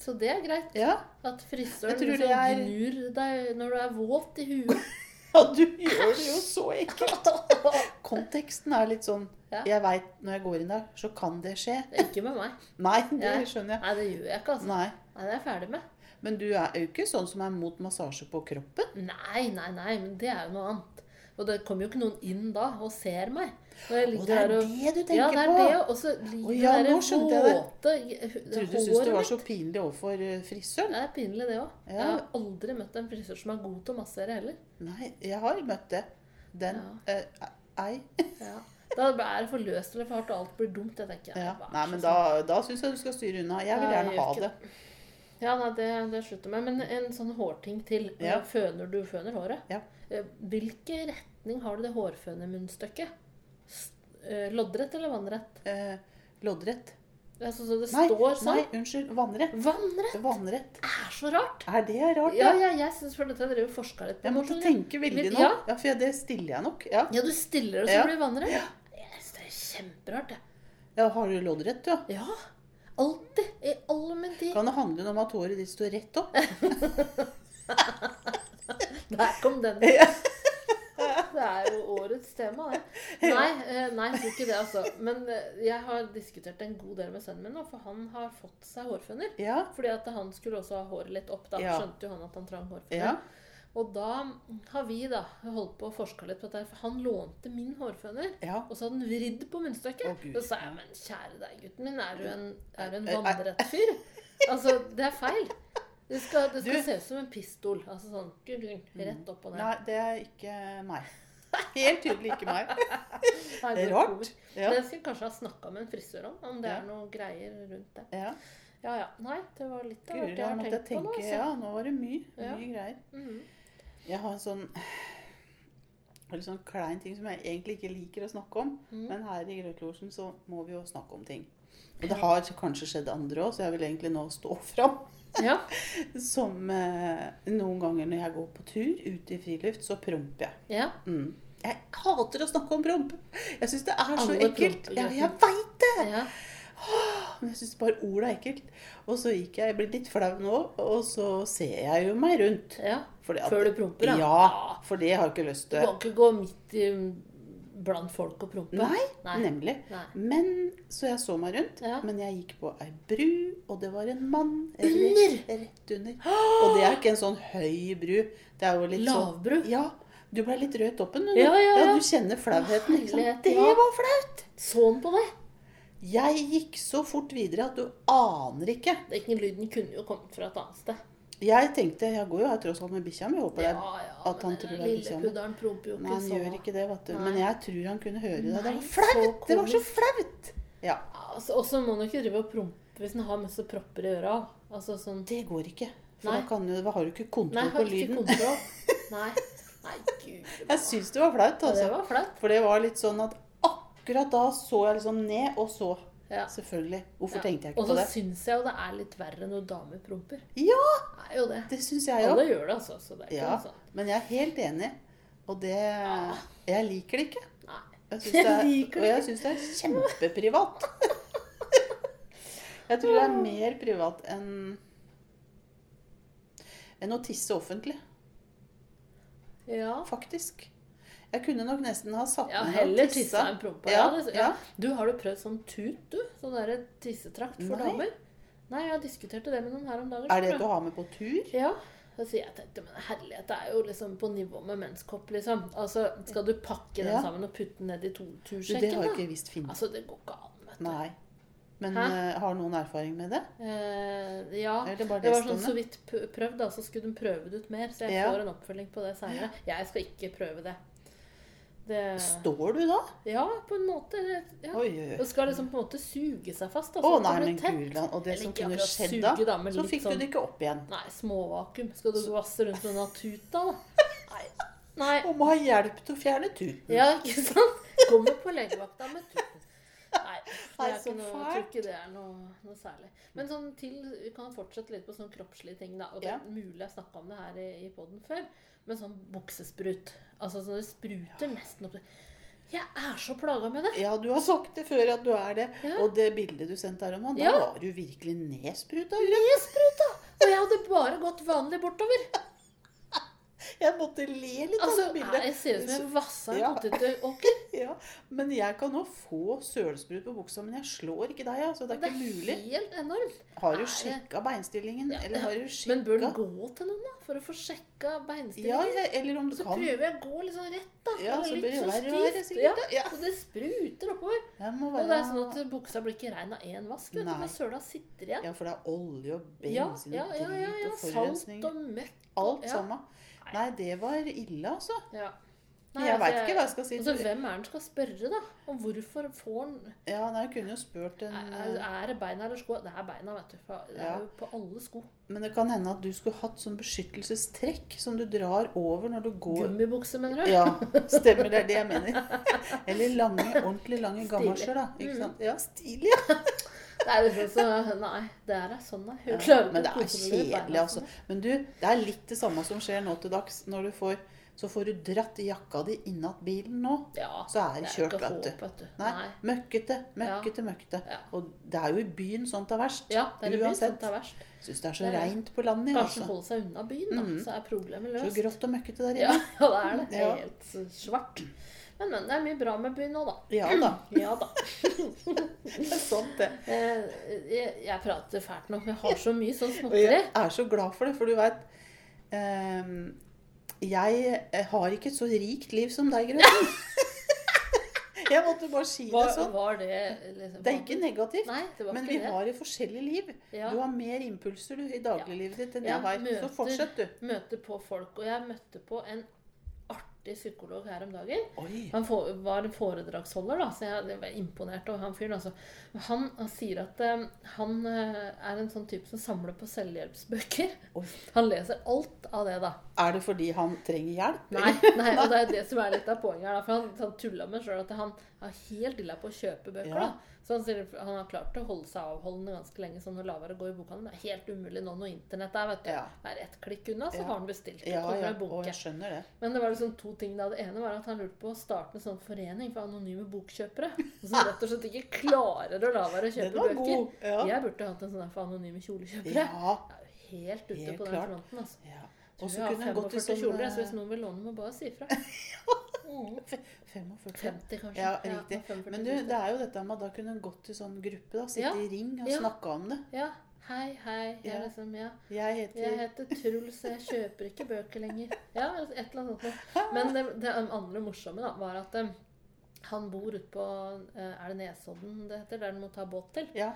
Så det er greit.
Ja.
At frisøren liksom
er-
gnur deg når du er våt i huet.
Ja, du gjør det jo så ekkelt. Konteksten er litt sånn
Ja.
Jeg veit når jeg går inn der, så kan det skje.
Det er Ikke med meg.
Nei, det
Jeg-
skjønner jeg.
Nei, det gjør jeg ikke, altså.
Nei.
Nei, det er jeg ferdig med.
Men du er jo ikke sånn som er mot massasje på kroppen.
Nei, nei, nei, men det er jo noe annet. Og det kommer jo ikke noen inn da og ser meg.
Og det er det du tenker på?
Ja, det er
på.
det. Og så ligger
ja,
det
det.
våte
trodde du syntes det var så pinlig overfor eh, frisøren.
Det er pinlig, det òg.
Ja.
Jeg har aldri møtt en frisør som er god til å massere heller.
Nei, jeg har møtt det. Den eh, ei.
Ja. Da er det for løst eller for hardt, og alt blir dumt. Jeg tenker,
Ja. Nei, men da, da syns jeg du skal styre unna. Jeg vil gjerne
jeg
ha
gjør
det.
Ja, nei, det, det slutter med. Men en sånn hårting til.
Ja.
Føner du føner håret?
Ja.
Hvilke Hvilken retning har du det hårfønermunnstykket? S- eh, Loddrett eller vannrett?
Eh, loddrett.
Altså, så det
Nei,
står sånn?
nei, unnskyld. Vannrett.
Vannrett
Vannrett.
er så rart!
Er det rart?
Ja, ja jeg syns for dette driver forska litt på.
Jeg måtte tenke veldig
Litt-
nå.
ja.
Ja, for det stiller jeg nok. Ja.
Ja, du stiller, og så
Ja.
blir det vannrett? Jeg synes det er kjemperart, jeg.
ja, Har du loddrett, ja?
Ja. Alltid. I all min tid.
Kan det handle om at håret ditt står rett opp?
Der kom den.
Ja.
Det er jo årets tema, det. Nei, eh, nei, jeg tror ikke det, altså. Men eh, jeg har diskutert en god del med sønnen min nå, for han har fått seg hårføner.
Ja.
Fordi at han skulle også ha håret litt opp. Da
Ja.
skjønte jo han at han trang hårføner.
ja.
Og da har vi da holdt på å forske litt på dette, for han lånte min hårføner.
ja.
Og så hadde han vridd på munnstykket.
Å, og
så sa jeg, men kjære deg, gutten min, er du en, er du en
vannrett
fyr? Altså, det er feil. Det skal, det skal se ut som en pistol. Altså sånn rett opp og ned.
Nei, det er ikke meg. Helt tydelig ikke meg. Det er rart. Ja.
Skal jeg kanskje ha snakka med en frisør om, om det er noen greier rundt det.
Ja.
Ja ja. Nei, det var litt av hvert jeg har tenkt på nå. altså.
Ja, nå var det mye.
Ja.
greier. greier.
-hmm.
Jeg har en sånn en sånn klein ting som jeg egentlig ikke liker å snakke om.
Mm.
Men her i Grøtlosjen så må vi jo snakke om ting. Og det har kanskje skjedd andre òg, så jeg vil egentlig nå stå fram.
Ja.
Som eh, noen ganger når jeg går på tur ute i friluft, så promper jeg.
ja.
Mm. Jeg hater å snakke om promp. Jeg syns det er så
Alle
ekkelt.
promper,
Ja, jeg veit det!
ja.
Men jeg syns bare ordet er ekkelt. Og så gikk jeg, jeg blir litt flau nå, og så ser jeg jo meg rundt.
ja.
At-
Før du promper, da?
Ja, for det har jeg ikke lyst
Du kan ikke gå midt i, blant folk og prompe.
Nei,
Nei.
nemlig.
Nei.
Men så jeg så meg rundt,
Ja.
men jeg gikk på ei bru, og det var en mann rett, rett under. Og det er ikke en sånn høy bru. Det er jo litt
Lavbru?
sånn Ja. Du ble litt rød i toppen. du.
Ja, ja, ja.
du kjenner flauheten. ikke sant? Det var flaut!
Så han på det?
Jeg gikk så fort videre at du aner ikke.
Den lyden kunne jo kommet fra et annet sted.
Jeg tenkte Jeg går jo her tross alt med bikkja mi. Håper.
Ja, ja,
at han tror det er bikkja mi.
Men
Nei,
ikke
han gjør ikke det, vet du.
Nei.
Men jeg tror han kunne høre det. Det var flaut! Det var så flaut! Ja.
Altså, Og så må han jo ikke drive og prompe hvis han har masse propper i øra. Altså sånn
Det går ikke. For
Nei.
da, kan du, da har du ikke
Nei,
kontroll på
har ikke
lyden.
kontroll. Nei. Nei, gud.
Jeg syns det var flaut, altså.
Ja, det
altså.
var flaut.
For det var litt sånn at akkurat da så jeg liksom ned, og så
Ja.
Selvfølgelig. Hvorfor
Ja.
tenkte jeg
ikke
ikke på det?
Og så syns jeg jo det er litt verre når damer promper.
Ja,
Det er jo det.
det syns jeg
Alle gjør det, altså. Så det er ikke
Ja.
sånn.
Men jeg er helt enig. Og det Jeg liker det ikke.
Nei.
Jeg synes det er, og jeg syns det er kjempeprivat. Jeg tror det er mer privat enn enn å tisse offentlig,
Ja.
faktisk. Jeg kunne nok nesten ha satt
Ja,
ned og tissa.
En prompe.
Ja,
Ja, ja.
ja.
Du, har du prøvd sånn tut, du? Sånn derre tissetrakt for
Nei.
damer? Nei, jeg diskuterte det med noen her om dagen.
Er det
et
å ha med på tur?
Ja. Altså, jeg tenkte, men herlighet, det er jo liksom på nivå med menskopp, liksom. Altså, skal du pakke den sammen og putte den ned i
Du, det har jeg ikke visst finnes.
Altså, det går ikke an, vet du.
Nei. Men
Hæ?
eh, har noen erfaring med det?
Eh, ja. Det
det
var sånn så vidt prøvd, da, så skulle de prøve det ut mer. Så jeg
Ja.
får en oppfølging på det seinere. Jeg skal ikke prøve det. Det
Står du da?
ja, på en måte. Ja.
Oi, oi, oi.
Det skal liksom på en måte suge seg fast. da,
Å
så
nei, men gudland. Og det
Eller
som kunne skjedd da,
da,
så fikk
sånn-
du det ikke opp igjen.
Nei, småvakuum. Skal du vasse rundt med en tuta, da? Nei. Nei.
Og må ha hjelp til å fjerne tuten.
Ja, ikke sant? Kommer på legevakta med tuten. Nei, det er ikke noe, tror ikke det er noe, noe særlig. Men sånn til, vi kan fortsette litt på sånne kroppslige ting. da, og Det
Ja.
er mulig jeg snakka om det her i, i poden før. Men sånn buksesprut. Altså sånn det spruter nesten opp Jeg er så plaga med det.
Ja, du har sagt det før at du er det.
Ja.
Og det bildet du sendte her om han, da
Ja.
var du virkelig nedspruta.
Nedspruta! Og jeg hadde bare gått vanlig bortover.
Jeg måtte le litt av
Altså,
det bildet.
jeg ser ut som en vassa
Ja.
potetåker.
Ja, men jeg kan nå få sølsprut på buksa, men jeg slår ikke deg. Altså. Det er
Det
ikke
er
mulig.
helt enormt.
Har du
det-
sjekka beinstillingen?
Ja,
Eller har du
Men bør du gå til noen, da? For å få sjekka beinstillingen?
ja, eller om du
Så
kan
prøver jeg å gå litt sånn rett, da.
Ja, så blir det
sånn
verre og verre,
Ja. Så det spruter oppover.
Må
Og det er sånn at buksa blir ikke rein av én vask. vet du. For søla sitter igjen.
Ja, for det er olje og bensin og drit og
Salt og møkk.
Alt sammen. Nei, det var ille, altså.
Ja.
Jeg vet ikke hva jeg skal si.
Altså, hvem er som skal spørre, da? Og hvorfor får han
Ja, nei, jeg kunne jo spurt en
Er, er det beina eller sko? Det er beina, vet du. Det er
Ja.
jo på alle sko.
Men det kan hende at du skulle hatt sånn beskyttelsestrekk som du drar over når du går
Gummibukse, mener du?
Ja, stemmer. Det er det jeg mener. Eller lange, ordentlig lange gamasjer, da. Ikke
Mm.
sant? Ja, stilig. Ja.
Det er liksom så Nei, det er sånn, nei. Hun klarer ikke
men det er kjedelig, altså. Men du, det er litt det samme som skjer nå til dags. Når du får, så får du dratt jakka di innat bilen nå.
Ja,
Så er det kjørt, vet du.
håp, du.
Nei, møkkete, møkkete, møkkete.
Ja.
Og det er jo i byen sånt er verst.
Ja, det er i byen
sånt
er verst.
Syns det er så
Det er
reint på landet.
Kanskje
Altså.
holde seg unna byen, da,
Mhm.
så er problemet løst.
Så grått og møkkete der inne.
ja, det er det. Helt svart. Men, men det er mye bra med byen nå, da.
Ja da.
Ja da.
Det er sant, det.
Eh, Jeg, jeg prater fælt nok, men jeg har så mye sånn
Og jeg er så glad for det, for du veit Jeg eh, har ikke et så rikt liv som deg, Grøten. Jeg måtte bare si det
Var,
sånn.
var det liksom
Det er ikke negativt.
Nei, det
Men
ikke
vi
det.
har et forskjellig liv.
Ja.
Du har mer impulser du, i dagliglivet ditt enn
Ja,
jeg har.
møter-
Så fortsett, du.
Møter på folk. Og jeg møtte på en artig psykolog her om dagen.
Oi.
Han for, var en foredragsholder, da, så jeg var imponert over han fyren. Altså. Han, han sier at eh, han eh, er en sånn type som samler på selvhjelpsbøker.
Oi.
Han leser alt av det, da.
Er det fordi han trenger hjelp?
Nei, nei og det er det som er litt av poenget her. For han, han tulla med sjøl at han har helt illa på å kjøpe bøker.
Ja.
da. Så han sier han har klart å holde seg avholdende ganske lenge sånn å la være å gå i bokhandelen. Det er helt umulig nå når internett er, vet du.
Ja.
Er ett klikk unna, så
Ja.
har han bestilt det.
Ja, ja. Og jeg skjønner det.
Men det var liksom to ting da. Det ene var at han lurte på å starte en sånn forening for anonyme bokkjøpere. Som rett og slett ikke klarer å la være å kjøpe bøker.
Ja.
Jeg burde hatt en sånn for anonyme kjolekjøpere.
ja.
Jeg er jo helt ute
Helt
på den
klart.
fronten. altså.
ja. Og så kunne jeg gått i
45
sånn
kjoler, så hvis
eh,
noen vil låne, må bare si ifra. Mm.
45.
50, kanskje.
Ja, riktig.
45
Men du, det er jo dette med at da kunne en gått i sånn gruppe, da. Sitte
Ja.
i ring og
Ja.
snakke om det.
Ja. Hei, hei. Jeg,
Ja.
liksom, ja.
Jeg heter
jeg heter Truls, jeg kjøper ikke bøker lenger. Ja, et eller annet sånt. Men det, det andre morsomme da, var at um, han bor ute på eh, Er det Nesodden det heter? Der han må ta båt til.
Ja.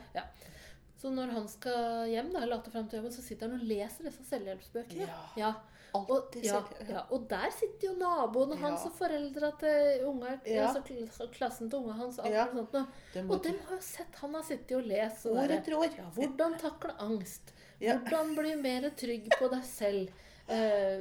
Så når han skal hjem, da, eller frem til jobben, så sitter han og leser disse selvhjelpsbøkene.
Ja.
Ja. Og, ja, ja, og der sitter jo naboene hans og foreldra til unger,
Ja.
altså klassen til unga hans. alt sånt. Og dem har jo sett han har sittet og lest. og
År
derre-
etter år.
hvordan takle angst? Hvordan bli mer trygg på deg selv? Eh,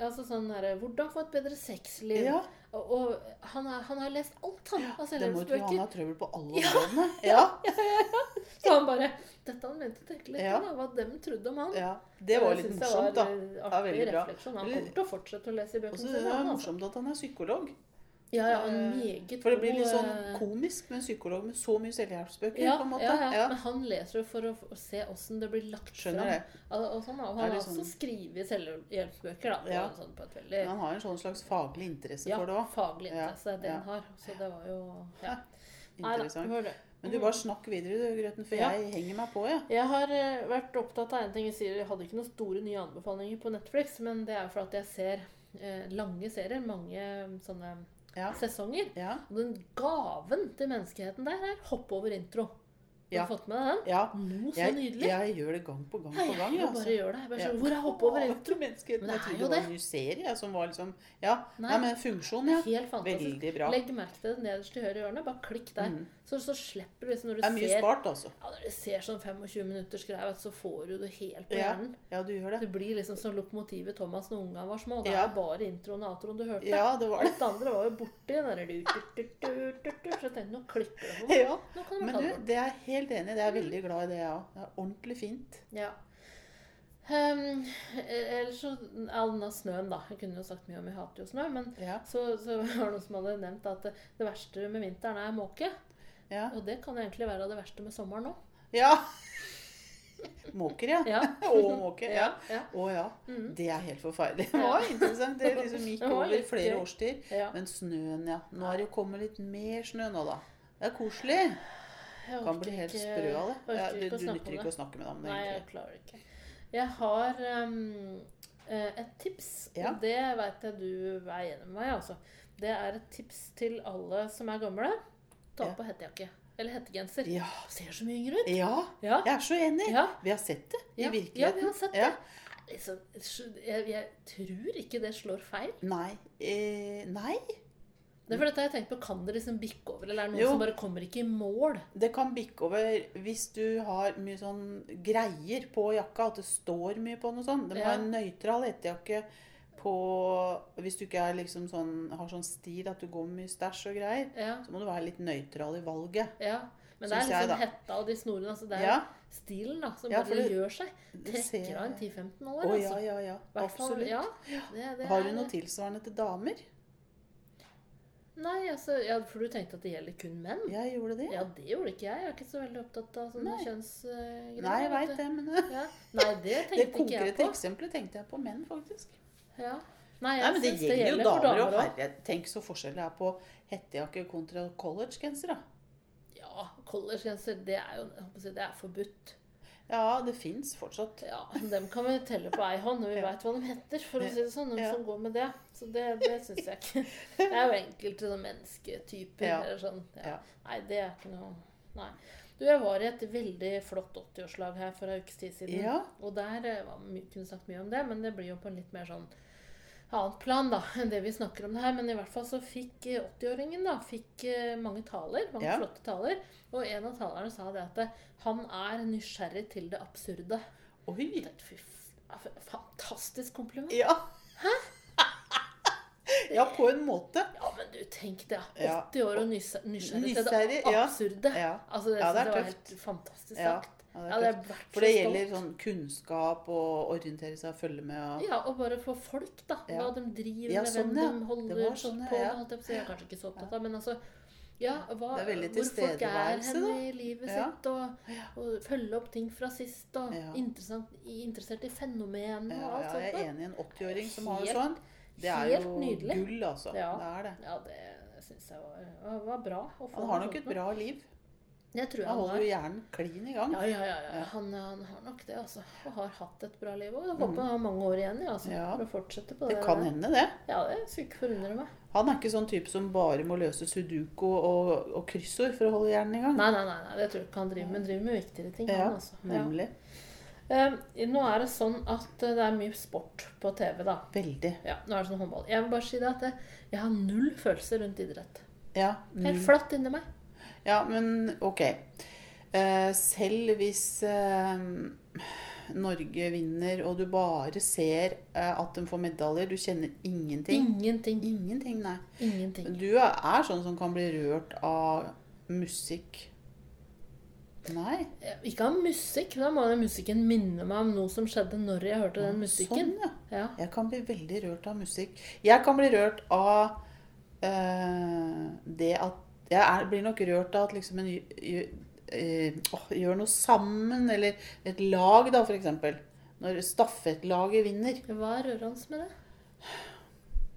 altså sånn der, Hvordan få et bedre sexliv? Og, og han, er, han har lest alt, han, Ja,
det må jo han
har
ha trøbbel på alle områdene. Ja.
ja, ja, Så han bare Dette han mente å tenke litt
Ja.
på, hva dem trodde om han.
ja. Det var litt morsomt, da.
var,
Ja,
Artig
veldig bra.
Han kommer til å fortsette å lese i
Og
bøkene
så er det
altså.
morsomt at han er psykolog.
Ja, ja,
Eh,
meget
For det blir litt sånn komisk med en psykolog med så mye selvhjelpsbøker.
ja,
på en måte.
ja, ja, men han leser jo for å, å se åssen det blir lagt
Skjønner
fram.
det.
Og, og, sånn, og han har også
sånn-
skrevet selvhjelpsbøker da,
Ja.
sånn, veldig
han har en sånn slags faglig interesse
ja,
for det òg.
faglig interesse. Det er det
ja.
han har. Så det var jo ja.
Ja,
Nei da,
Interessant. Men du bare snakk videre, du, Grøten, for
Ja.
jeg henger meg på, jeg.
Jeg har uh, vært opptatt av en ting jeg sier. Jeg hadde ikke noen store nye anbefalinger på Netflix, men det er for at jeg ser uh, lange serier, mange um, sånne
Ja.
sesonger.
Ja.
Og den gaven til menneskeheten der er hopp over intro. Har
Ja.
du fått med deg den?
ja.
Nå, så
Jeg,
nydelig.
jeg gjør det gang på gang på gang.
jeg
jeg,
bare
altså.
gjøre det. Jeg bare
Ja.
så, Hvor er hopp over intro? Men det er jo
det Jeg trodde
det.
var en ny serie som var liksom Ja,
Nei.
nei, men funksjon, ja.
Helt fantastisk.
Veldig bra.
Legg merke til det nederst til høyre hjørne. Bare klikk der.
Mm.
Så, så slipper du liksom når du ser
Det er mye
ser
spart, altså.
ja, Når du ser sånn 25 minutters greie, du, så får du det helt på hjernen.
Ja, du gjør det.
Det blir liksom som lokomotivet Thomas når ungene var små. Det
Ja.
er bare introen og outroen du hørte.
Ja, det var det.
Alt andre var jo borti den der du, du, du, du, du, du. Så jeg tenkte nå klikker det for meg.
Ja.
Nå kan du
Men du,
det
er jeg helt enig Jeg er veldig glad i det, jeg òg. Det er ordentlig fint.
Ja. Um, ellers så denne snøen, da. Jeg kunne jo sagt mye om jeg hater jo snø, men
Ja.
så, så var det noen som hadde nevnt at det, det verste med vinteren er måke.
Ja.
Og det kan egentlig være det verste med sommeren òg.
ja. Måker, ja.
Ja.
Å, måke. Ja.
ja.
Å ja.
Mhm.
Det er helt forferdelig. Det var interessant. Det liksom gikk over flere årstider.
ja.
Men snøen, ja. Nå er det jo kommet litt mer snø nå, da. Det er koselig.
Jeg
Kan bli helt sprø av det. Ja, du, du nytter ikke å snakke med deg om det.
Nei, jeg
klarer
klarer ikke. Jeg har eh, et tips,
Ja.
og det veit jeg du er enig med meg. Altså. Det er et tips til alle som er gamle. Ta
Ja.
på hettejakke. Eller hettegenser.
Ja.
Ser så mye yngre ut.
ja.
Ja.
Jeg er så enig.
Ja.
Vi har sett det i
Ja.
virkeligheten.
Ja, vi har sett det.
Ja.
Liksom, jeg, jeg tror ikke det slår feil.
Nei. Eh, nei.
Det er for dette jeg tenkt på, Kan det liksom bikke over, eller er det noen
Jo.
som bare kommer ikke i mål?
Det kan bikke over hvis du har mye sånn greier på jakka, at det står mye på noe sånt. Det må
Ja.
ha en nøytral etterjakke på Hvis du ikke er liksom sånn, har sånn stil at du går med mye stæsj og greier,
Ja,
så må du være litt nøytral i valget.
ja. Men det er liksom
jeg,
hetta og de snorene. Altså det er
Ja,
stilen da, som
Ja,
bare
det-
gjør seg. Trekker av en 10-15 år,
Å
altså.
ja, ja.
ja.
Absolutt.
Ja, det, det
Har du noe tilsvarende til damer?
Nei, altså, ja, for du tenkte at det gjelder kun menn?
Jeg gjorde det.
Ja, det gjorde ikke jeg. Jeg er ikke så veldig opptatt av sånne kjønnsgreier.
Nei, jeg veit det, men
Ja. Nei, det
det
tenkte ikke jeg
konkrete eksempelet tenkte jeg på menn, faktisk.
Ja. Nei,
Nei, men det
synes
gjelder jo damer
damer og
herrer. Tenk så forskjell det er på hettejakke kontra collegegenser, da.
Ja, collegegenser, det er jo det er forbudt.
Ja, det fins fortsatt.
Ja, Dem kan vi telle på ei hånd og vi
Ja.
veit hva de heter, for å si det sånn. De
Ja.
som går med det. Så det, det syns jeg ikke. Det er jo enkelte sånn mennesketyper
Ja.
eller sånn. Ja. Nei, det er ikke noe Nei. Du, jeg var i et veldig flott 80-årslag her for en ukes tid siden.
Ja.
Og der eh, var kunne snakket mye om det, men det blir jo på en litt mer sånn annet plan da, enn det vi snakker om det her. Men i hvert fall så fikk eh, 80-åringen da, fikk eh, mange taler, mange
Ja.
flotte taler. Og en av talerne sa det at eh, han er nysgjerrig til det absurde.
Oi!
Det er f- fantastisk kompliment.
Ja. Hæ? ja, på en måte.
Ja, men du, tenk det.
Ja.
80 år og nys nysgjerrig til det
absurde. ja. Ja.
Altså, det,
det er
jeg var helt fantastisk sagt.
Ja, det
Ja, det
For det gjelder sånn kunnskap og orientere seg og følge med og
Ja, og bare for folk, da. Hva de driver med,
sånn,
hvem de holder
Det sånn,
på med. Jeg, er kanskje ikke så opptatt av, men altså ja, hva,
Det er
hvor folk er hen
da.
i livet
Ja.
sitt, og, og følge opp ting fra sist, og interessert i fenomenet og
alt
alt
ja,
sånt.
jeg er enig i en 80-åring som har det sånn. Det er
helt
jo
nydelig.
gull, altså.
Ja.
Det er det.
Ja, det syns jeg var, var, bra. få
Han har nok et bra liv.
Det tror jeg
Han holder jo hjernen klin i gang.
Ja, ja, ja. ja. Han, han har nok det, altså. Og har hatt et bra liv. òg. håper han har mange år igjen altså,
Mm. Ja.
for å fortsette på det.
Det kan hende, det.
Ja, det skulle ikke forundre meg.
Han er ikke sånn type som bare må løse sudoku og, og kryssord for å holde hjernen i gang.
Nei, nei, nei, nei, det tror jeg ikke han driver med. Han driver med viktigere ting.
Ja,
han, altså.
nemlig.
Eh, nå er det sånn at det er mye sport på TV, da.
Veldig.
Ja, nå er det sånn håndball. Jeg vil bare si det at jeg, jeg har null følelser rundt idrett.
Ja,
Helt flatt inni meg.
Ja men ok. Eh, selv hvis eh, Norge vinner, og du bare ser eh, at de får medaljer, du kjenner ingenting.
Ingenting.
Ingenting, nei.
Ingenting.
Du er, sånn som kan bli rørt av musikk. Nei.
Ikke av musikk. Da må den musikken minne meg om noe som skjedde når jeg hørte den musikken.
Sånn, ja.
Ja.
Jeg kan bli veldig rørt av musikk. Jeg kan bli rørt av eh, det at Jeg blir nok rørt av at liksom en eh, gjør noe sammen, eller et lag, da, eksempel. Når stafettlaget vinner.
Hva er rørende med det?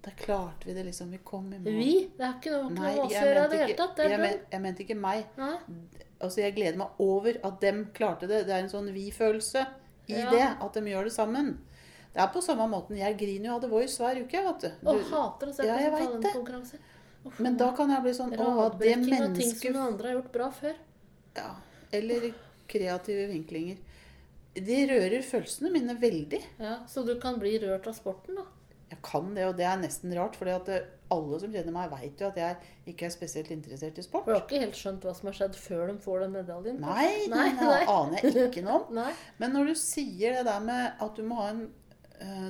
Da klarte vi det, liksom. Vi kom i mål.
Vi? Det er ikke noe med oss å gjøre i det hele tatt.
Jeg, men, jeg mente ikke meg.
Nei.
Altså, jeg gleder meg over at dem klarte det. Det er en sånn vi-følelse i
Ja.
det. At de gjør det sammen. Det er på samme måten. Jeg griner jo av The Voice hver uke, vet du.
Og hater å se
Ja,
på
den
sånne talentkonkurranser.
Men da kan jeg bli sånn Å, det
mennesket ting som andre har gjort bra før.
ja, Eller kreative vinklinger. De rører følelsene mine veldig.
Ja, Så du kan bli rørt av sporten, da?
Jeg kan det, og det er nesten rart. For alle som kjenner meg, vet jo at jeg ikke er spesielt interessert i sport.
Du har ikke helt skjønt hva som har skjedd før de får den medaljen?
Nei, nei, nei,
nei.
det aner jeg ikke noe om. Men når du sier det der med at du må ha en eh,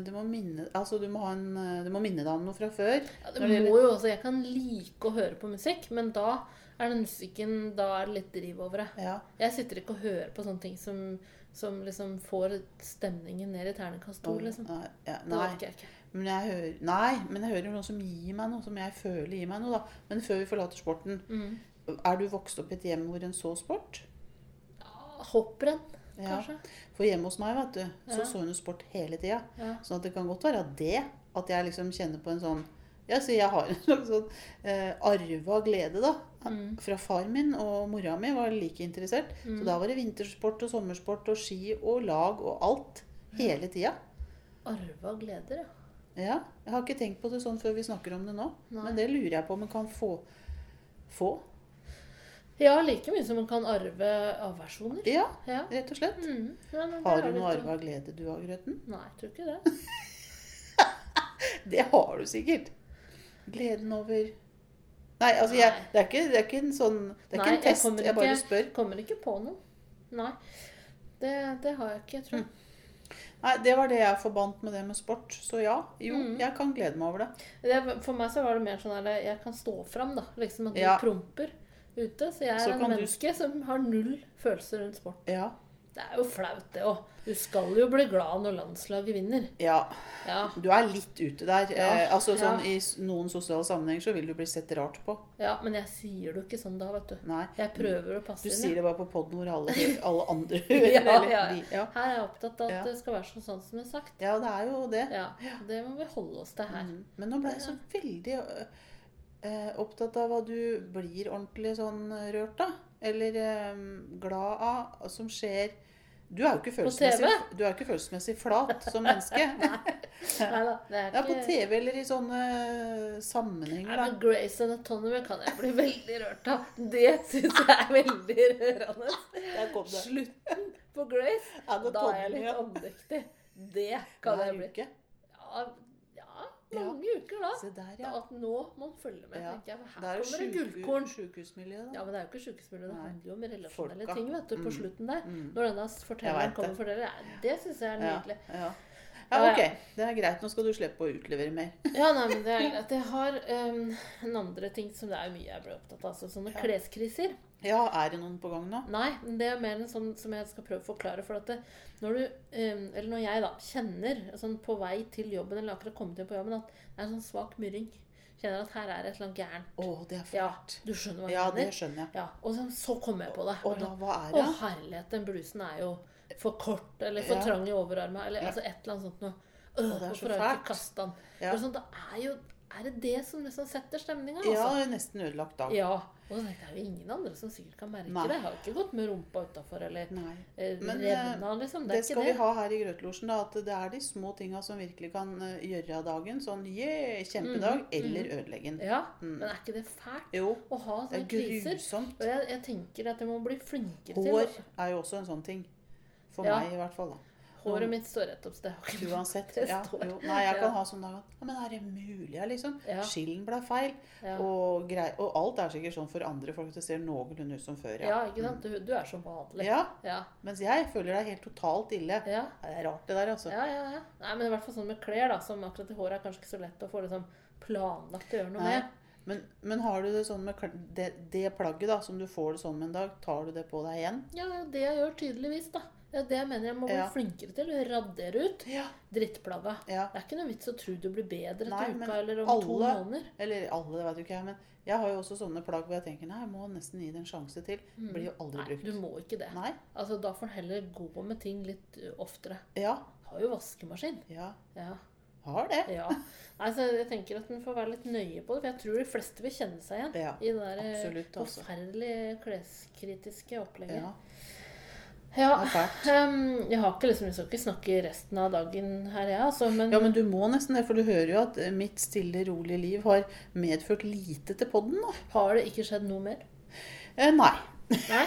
du må, minne, altså du, må ha en, eh, du må minne deg om noe fra før.
Ja, det
det
må jo også, Jeg kan like å høre på musikk, men da er den musikken Da er det litt driv over det.
Ja,
Jeg sitter ikke og hører på sånne ting som, som liksom får stemningen ned i ternekast to, liksom.
nei, ja, nei,
jeg
men jeg hører, nei, men jeg hører noe som gir meg noe, som jeg føler gir meg noe. da. Men før vi forlater sporten,
Mm.
er du vokst opp i et hjem hvor en så sport?
Ja, Hopprenn.
Ja. For hjemme hos meg, vet du, så
Ja.
så hun jo sport hele tida.
Ja.
Sånn det kan godt være det at jeg liksom kjenner på en sånn Ja, så jeg har en slags sånn eh, arva glede, da.
Mm.
Fra far min og mora mi var like interessert.
Mm.
Så da var det vintersport og sommersport og ski og lag og alt. Hele tida.
Arva gleder, ja.
Ja. Jeg har ikke tenkt på det sånn før vi snakker om det nå.
Nei.
Men det lurer jeg på om jeg kan få. Få?
Ja, like mye som man kan arve aversjoner.
Ja,
Ja.
rett og slett.
Mm. Ja,
Har du
noe
noe arva glede du av Grøten?
Nei, jeg tror ikke det.
Det har du sikkert. Gleden over Nei, altså jeg, det, er ikke, det er ikke en sånn Det er
Nei,
ikke en
jeg
test. Jeg bare
ikke-
spør.
Kommer ikke på noe. Nei. Det, det har jeg ikke, jeg tror jeg.
Nei, Det var det jeg forbandt med det med sport. Så ja, jo,
Mm.
jeg kan glede meg over det.
Det, for meg så var det mer sånn at jeg kan stå fram, da. Liksom at du
Ja.
promper ute. Så jeg
Så
er en
menneske du-
som har null følelser rundt sport.
Ja.
Det er jo flaut, det òg. Du skal jo bli glad når landslaget vinner.
ja.
Ja.
Du er litt ute der.
Ja,
Eh, altså sånn
ja.
I noen sosiale sammenhenger så vil du bli sett rart på.
ja, men jeg sier det jo ikke sånn da, vet du.
Nei.
Jeg prøver å passe
Du
inn.
sier
jeg.
det bare på poden hvor alle, alle andre hører.
Ja. Her er jeg opptatt av at det skal være sånn, sånn som det er sagt.
ja, det er jo det.
Ja, Det må vi holde oss til her.
Mm. Men nå ble jeg så veldig eh, opptatt av hva du blir ordentlig sånn rørt av. Eller eh, glad av, som skjer Du er jo ikke følelsesmessig, du er jo ikke følelsesmessig flat som menneske.
Nei da, det er
Ja, på TV eller i sånne sammenhenger,
Nei,
da.
men Grace Anatomy kan jeg bli veldig rørt av. Det syns jeg er veldig rørende. Slutten på Grace, da er jeg litt andektig. Det kan
Hver
jeg bli.
uke.
Ja, ja mange uker da.
Der, ja.
At nå må man følge med,
Ja.
tenker jeg. For
Det
her
er
kommer det gullkorn.
da.
Ja, men det er jo ikke sjukehusmiljø. Det handler jo om relasjonelle
Folka.
ting vet du, på
Mm.
slutten der.
Mm.
Når denne fortelleren kommer
det.
og forteller. Ja, det syns jeg er nydelig.
ja.
Ja,
ja,
ja.
ok. Det er greit. Nå skal du slippe å utlevere mer.
Ja, nei, men det er greit. Jeg har um, en andre ting som det er mye jeg blir opptatt av. Altså sånne
Ja.
kleskriser.
Ja, er det noen på gang nå?
Nei, men det er mer en sånn som jeg skal prøve å forklare. For at det, når du, eller når jeg da kjenner sånn på vei til jobben, eller akkurat kommet inn på jobben, at det er en sånn svak myring Kjenner at her er et eller annet gærent.
Oh, det er
Ja,
fælt.
du skjønner hva jeg
Ja, det skjønner jeg.
Ja, og så, så kommer jeg på det.
Og da, hva er
Å, herlighet, den blusen er jo for kort, eller for
Ja.
trang i overarmen, eller
Ja.
altså et eller annet sånt noe. Øh,
Å, det er så fælt. Ja.
Sånn, da er jo Er det det som liksom setter stemninga,
Ja,
altså?
nesten ødelagt dag.
Ja. Og det er jo ingen andre som sikkert kan merke
Nei.
det. Jeg har ikke gått med rumpa utafor eller
Nei.
eh,
Men,
revna, liksom. Det
Det skal
ikke
vi ha her i Grøtlosjen, da, at det er de små tinga som virkelig kan eh, gjøre av dagen. Sånn yeah, kjempedag,
Mhm,
eller ødelegge den.
Ja,
Mm.
men er ikke det fælt
Jo,
å ha
det
sånne
er
kriser? Og jeg, jeg tenker at jeg må bli flinkere til
Hår er jo også en sånn ting. For
Ja.
meg i hvert fall. da.
Håret mitt står rett opp, så det har ikke
Uansett. Ja, jo. Nei, jeg
Ja.
kan ha sånn dag at Men er det mulig, ja, liksom?
Ja.
Skillen ble feil.
ja.
Og, grei, og alt er sikkert sånn for andre folk. Det ser noenlunde ut som før.
ja, ikke sant? Du, du er som vanlig.
Ja,
Ja.
Mens jeg føler er helt totalt ille.
ja.
Det er rart, det der, altså.
Ja, ja, ja. Nei, men i hvert fall sånn med klær, da, som akkurat i håret er kanskje ikke så lett å få liksom planlagt å gjøre noe
Nei.
med.
Men, men har du det sånn med det, det plagget, da, som du får det sånn med en dag, tar du det på deg igjen?
Ja, det det jeg gjør tydeligvis, da. Er det jeg mener jeg må bli
Ja.
flinkere til. Radere ut
Ja.
drittplagga.
ja.
Det er ikke noe vits å tro du blir bedre
Nei,
uka eller om to måneder.
Eller alle, det vet du ikke jeg. Men jeg har jo også sånne plagg hvor jeg tenker nei, jeg må nesten gi det en sjanse til. Blir jo aldri
Mm. Nei,
brukt.
du må ikke det.
Nei.
Altså, Da får en heller gå med ting litt oftere.
Ja.
Har jo vaskemaskin.
Ja.
Ja.
Har det.
ja. Nei, så jeg tenker at en får være litt nøye på det, for jeg tror de fleste vil kjenne seg igjen
Ja.
i det der
altså.
forferdelige kleskritiske opplegget.
Ja.
Ja. Ehm, jeg har ikke liksom, jeg skal ikke snakke resten av dagen her, jeg, altså. Men,
Ja, men du må nesten det, for du hører jo at eh, mitt stille, rolige liv har medført lite til podden nå.
har det ikke skjedd noe mer?
Eh, nei.
Nei?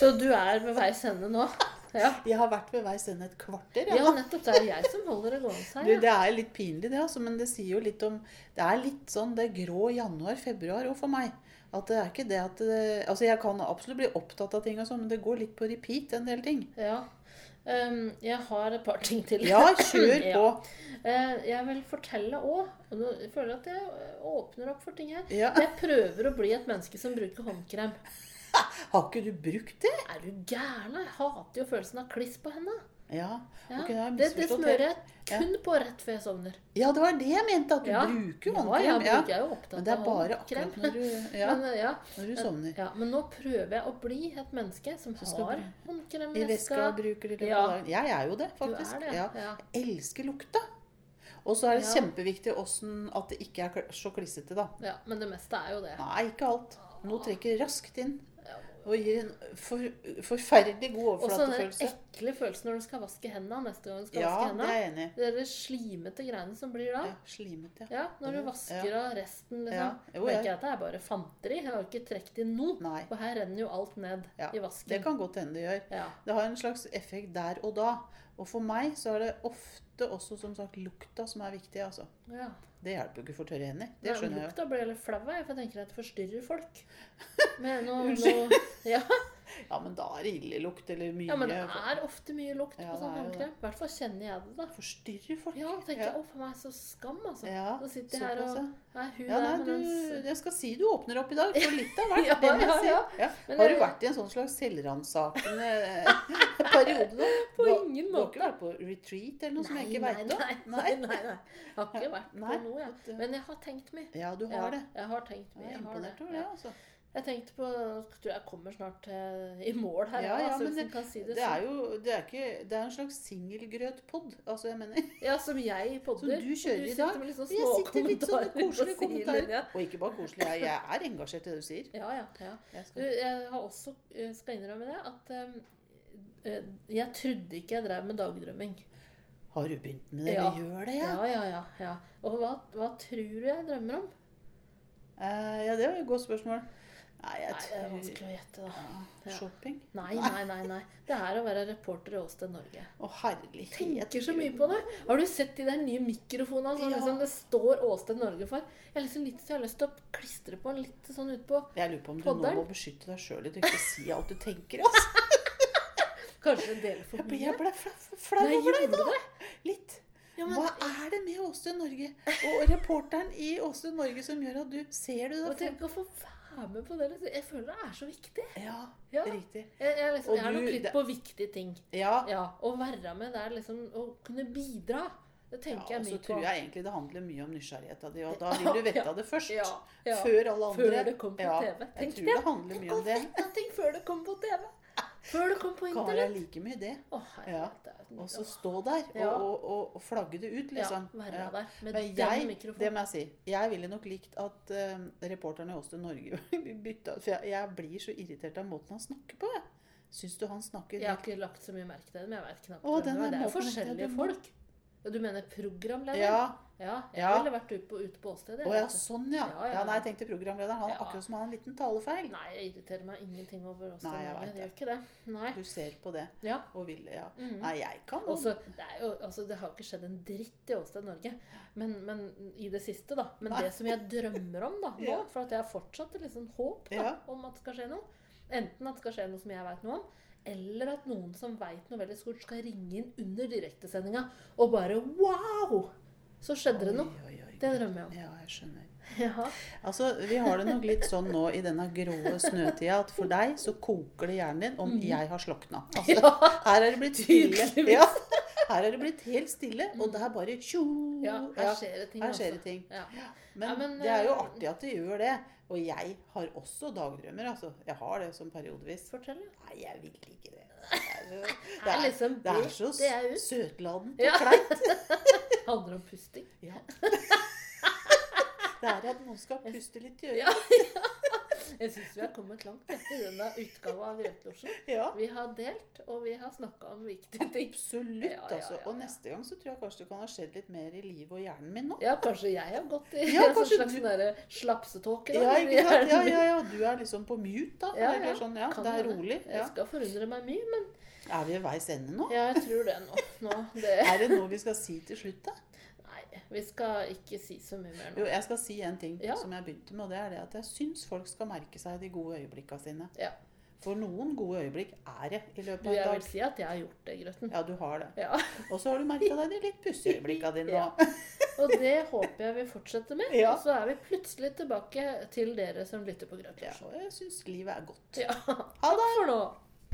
Så du er ved veis ende nå? Ja.
Jeg har vært ved veis ende et kvarter.
ja,
Ja.
nettopp. Det er jeg som holder det gående her. Ja.
det er litt pinlig, det, altså, men det sier jo litt om Det er litt sånn det grå januar-februar òg for meg. At det er ikke det at det, Altså, jeg kan absolutt bli opptatt av ting og sånn, men det går litt på repeat, en del ting.
Ja. Um, jeg har et par ting til.
Ja, kjør på.
Ja. Uh, jeg vil fortelle òg Jeg føler at jeg eh, åpner opp for ting her.
Ja.
Jeg prøver å bli et menneske som bruker håndkrem.
Har ikke du brukt det?
Er du gæren? Jeg hater jo følelsen av kliss på henda.
Ja.
Ja.
Ok, da
det, det smører jeg kun på rett før jeg sovner.
Ja, det var det jeg mente. At du bruker håndkrem.
jeg
Ja,
jeg er jo opptatt
Men det er bare
håndkrem.
akkurat når du, ja,
Men, ja.
når du sovner.
Ja, men nå prøver jeg å bli et menneske som har
I veska bruker det
Ja.
Jeg er jo det, faktisk.
er det,
Ja.
ja.
Elsker lukta. Og så er det kjempeviktig at det ikke er så klissete, da.
ja. Men det meste er jo det.
Nei, ikke alt. Noe trekker raskt inn.
Ja.
Og gir en for, forferdelig god
Og så den
overflatefølelse.
ekle følelsen når du skal vaske hendene neste gang du skal
Ja,
vaske
det
hendene.
er enig.
Det er det slimete greiene som blir da.
Ja, slimete.
Ja, når du
Ja.
vasker av resten, liksom.
Ja. Jo,
Men
jeg-
at det er bare fanteri. Jeg har jo ikke trukket inn noe.
Nei.
Og her renner jo alt ned
Ja,
i vasken.
Det kan godt hende det gjør.
Ja.
Det har en slags effekt der og da. Og for meg så er det ofte også som sagt lukta som er viktig. altså.
ja.
Det hjelper jo ikke for tørre hender. Det skjønner jeg jo.
Lukta blir jeg litt flau av, for jeg tenker at det forstyrrer folk. Men nå, nå, ja.
Ja, men da er det illelukt eller mye
ja, men det er ofte mye lukt
Ja,
på sånn
er
håndkrem. I hvert fall kjenner jeg det, da.
Forstyrrer folk.
Ja, tenker jeg, å, for meg så skam, altså.
Ja,
Så sitter jeg her og Nei, hun
Ja, nei, du, jeg skal si du åpner opp i dag, for litt av hvert.
Ja,
det må jeg
ja,
si. Har du vært i en sånn slags selvransakende periode?
På ingen måte.
Du har ikke vært på retreat eller noe som jeg ikke veit om?
nei, nei, nei, nei. Jeg har ikke vært på noe, jeg. Men jeg har tenkt mye.
Ja, du har det.
jeg har tenkt mye.
Jeg
har det.
over det, altså.
Jeg tenkte på Jeg tror jeg kommer snart i mål her.
Ja,
ja,
ja,
altså,
men det,
si det,
det
sånn.
er jo det er ikke, det er en slags singelgrøtpod. Altså, jeg mener
Ja, som jeg podder.
Som du kjører
du
i dag.
med sånn
Jeg sitter litt sånne koselige kommentarer.
Ja.
Og ikke bare koselig, jeg, jeg er engasjert i det du sier.
Ja, ja, ja.
Jeg skal,
jeg har også, eh, skal innrømme det, at um, jeg trodde ikke jeg drev med dagdrømming.
Har du begynt med det?
Ja.
Du gjør det, ja.
Ja, ja, ja. ja. Og hva, hva tror du jeg drømmer om?
Eh, ja, det var et godt spørsmål. Nei, jeg tror...
Nei, det er vanskelig å gjette, da.
Ja. Shopping?
Nei, nei, nei. nei. Det er å være reporter i Åsted Norge.
Å, herlighet.
Tenker så mye på det. Har du sett de der nye mikrofonene som
Ja.
liksom det står Åsted Norge for? Jeg har liksom litt, så jeg har lyst til å klistre på litt sånn utpå.
Jeg lurer på om du
Podderen?
nå må beskytte deg sjøl litt og ikke si alt du tenker. Altså.
Kanskje en del for mye?
jeg ble flau over deg
nå!
Litt.
Ja, men,
Hva er det med Åsted Norge og reporteren i Åsted Norge som gjør at du ser du
og
det?
tenk å få være med på det. liksom. Jeg føler det er så viktig.
Ja,
Ja.
riktig.
Jeg, jeg, liksom,
Og
jeg er nok litt på viktige ting.
Ja,
Ja, Å være med der, liksom, å kunne bidra. Det tenker
ja
tenker
og
jeg
så tror jeg egentlig det handler mye om nysgjerrigheta di, og da vil du vite det først.
Ja, ja.
Før alle andre.
Før det kom på TV.
Jeg tror
det.
handler mye om
Å,
det.
vite ting før det kom på TV. Før du kom på
Kan være like mye det.
Herregud. det er-
Og så stå der og,
Ja.
og, og, og flagge det ut, liksom.
Ja, være
Ja.
der med
Men
den mikrofonen.
det må jeg si, jeg ville nok likt at uh, reporteren i Åsted Norge bytta For jeg, jeg blir så irritert av måten han snakker på. jeg. Syns du han snakker
Jeg har ikke lagt så mye merke til det, men jeg vet knapt hvem det
er
Det er forskjellige folk. Ja, du mener programleder?
Ja.
Ja, jeg
Ja.
ville vært ute på, ute på åstedet.
Å ja, sånn ja.
Ja, ja.
Nei, jeg tenkte programlederen. Han akkurat som han har en liten talefeil.
Nei, jeg irriterer meg ingenting over åstedet.
Nei, jeg vet
Det gjør ikke det. Nei.
Du ser på det
Ja.
og vil ja.
Mhm.
Nei, jeg kan
Også, det, jo, altså, det har jo ikke skjedd en dritt i Åsted Norge men, men, i det siste. da. Men
Nei.
det som jeg drømmer om da, nå, for at jeg har fortsatt et liksom håp da, om at det skal skje noe Enten at det skal skje noe som jeg veit noe om, eller at noen som veit noe veldig stort, skal ringe inn under direktesendinga og bare Wow! Så skjedde det noe.
Oi, oi, oi.
Det drømmer jeg om.
Ja, jeg skjønner.
Ja.
Altså, Vi har det nok litt sånn nå i denne grå snøtida at for deg så koker det hjernen din om jeg har slokna. Altså,
ja.
her er det blitt stille. Ja, her er det blitt helt stille, og det er bare tjo.
ja, her skjer det ting.
her skjer det ting.
Ja.
Men,
men,
det er jo
eh,
artig at det gjør det. Og jeg har også dagdrømmer. altså. Jeg har det som periodevis.
Fortell.
Nei, jeg vil ikke det. Det er,
Det er liksom
det er så søtladent og kleint.
handler om pusting.
Ja. Det er at noen skal puste litt i
Ja,
øret.
Jeg syns vi har kommet langt etter denne utgava av Grøtlosjen.
Ja.
Vi har delt, og vi har snakka om viktige ting.
Absolutt.
Ja, ja,
altså. Og neste gang så tror jeg kanskje det kan ha skjedd litt mer i livet og hjernen min nå.
Ja, kanskje jeg har gått i
Ja,
en slags
du-
sånn slapsetåke.
Ja? Ja, ja, ja. Du er liksom på mute, da.
Ja,
Eller
ja.
sånn, ja.
Kan
Det er rolig.
Jeg skal forundre meg mye, men
Er vi ved veis ende nå?
ja, jeg tror det nå. nå det.
Er det noe vi skal si til slutt, da?
Vi skal ikke si så mye mer nå.
Jo, jeg skal si en ting
Ja.
som jeg begynte med, og det er det at jeg syns folk skal merke seg de gode øyeblikkene sine.
Ja.
For noen gode øyeblikk er det i løpet av en dag.
jeg vil si at jeg har gjort det, Grøten.
Ja, du har det.
Ja.
Og så har du merka deg de litt pussige øyeblikkene dine nå.
Og det håper jeg vi fortsetter med. Og så er vi plutselig tilbake til dere som lytter på
Ja, og jeg syns livet er godt.
Ja.
Ha
Takk for nå.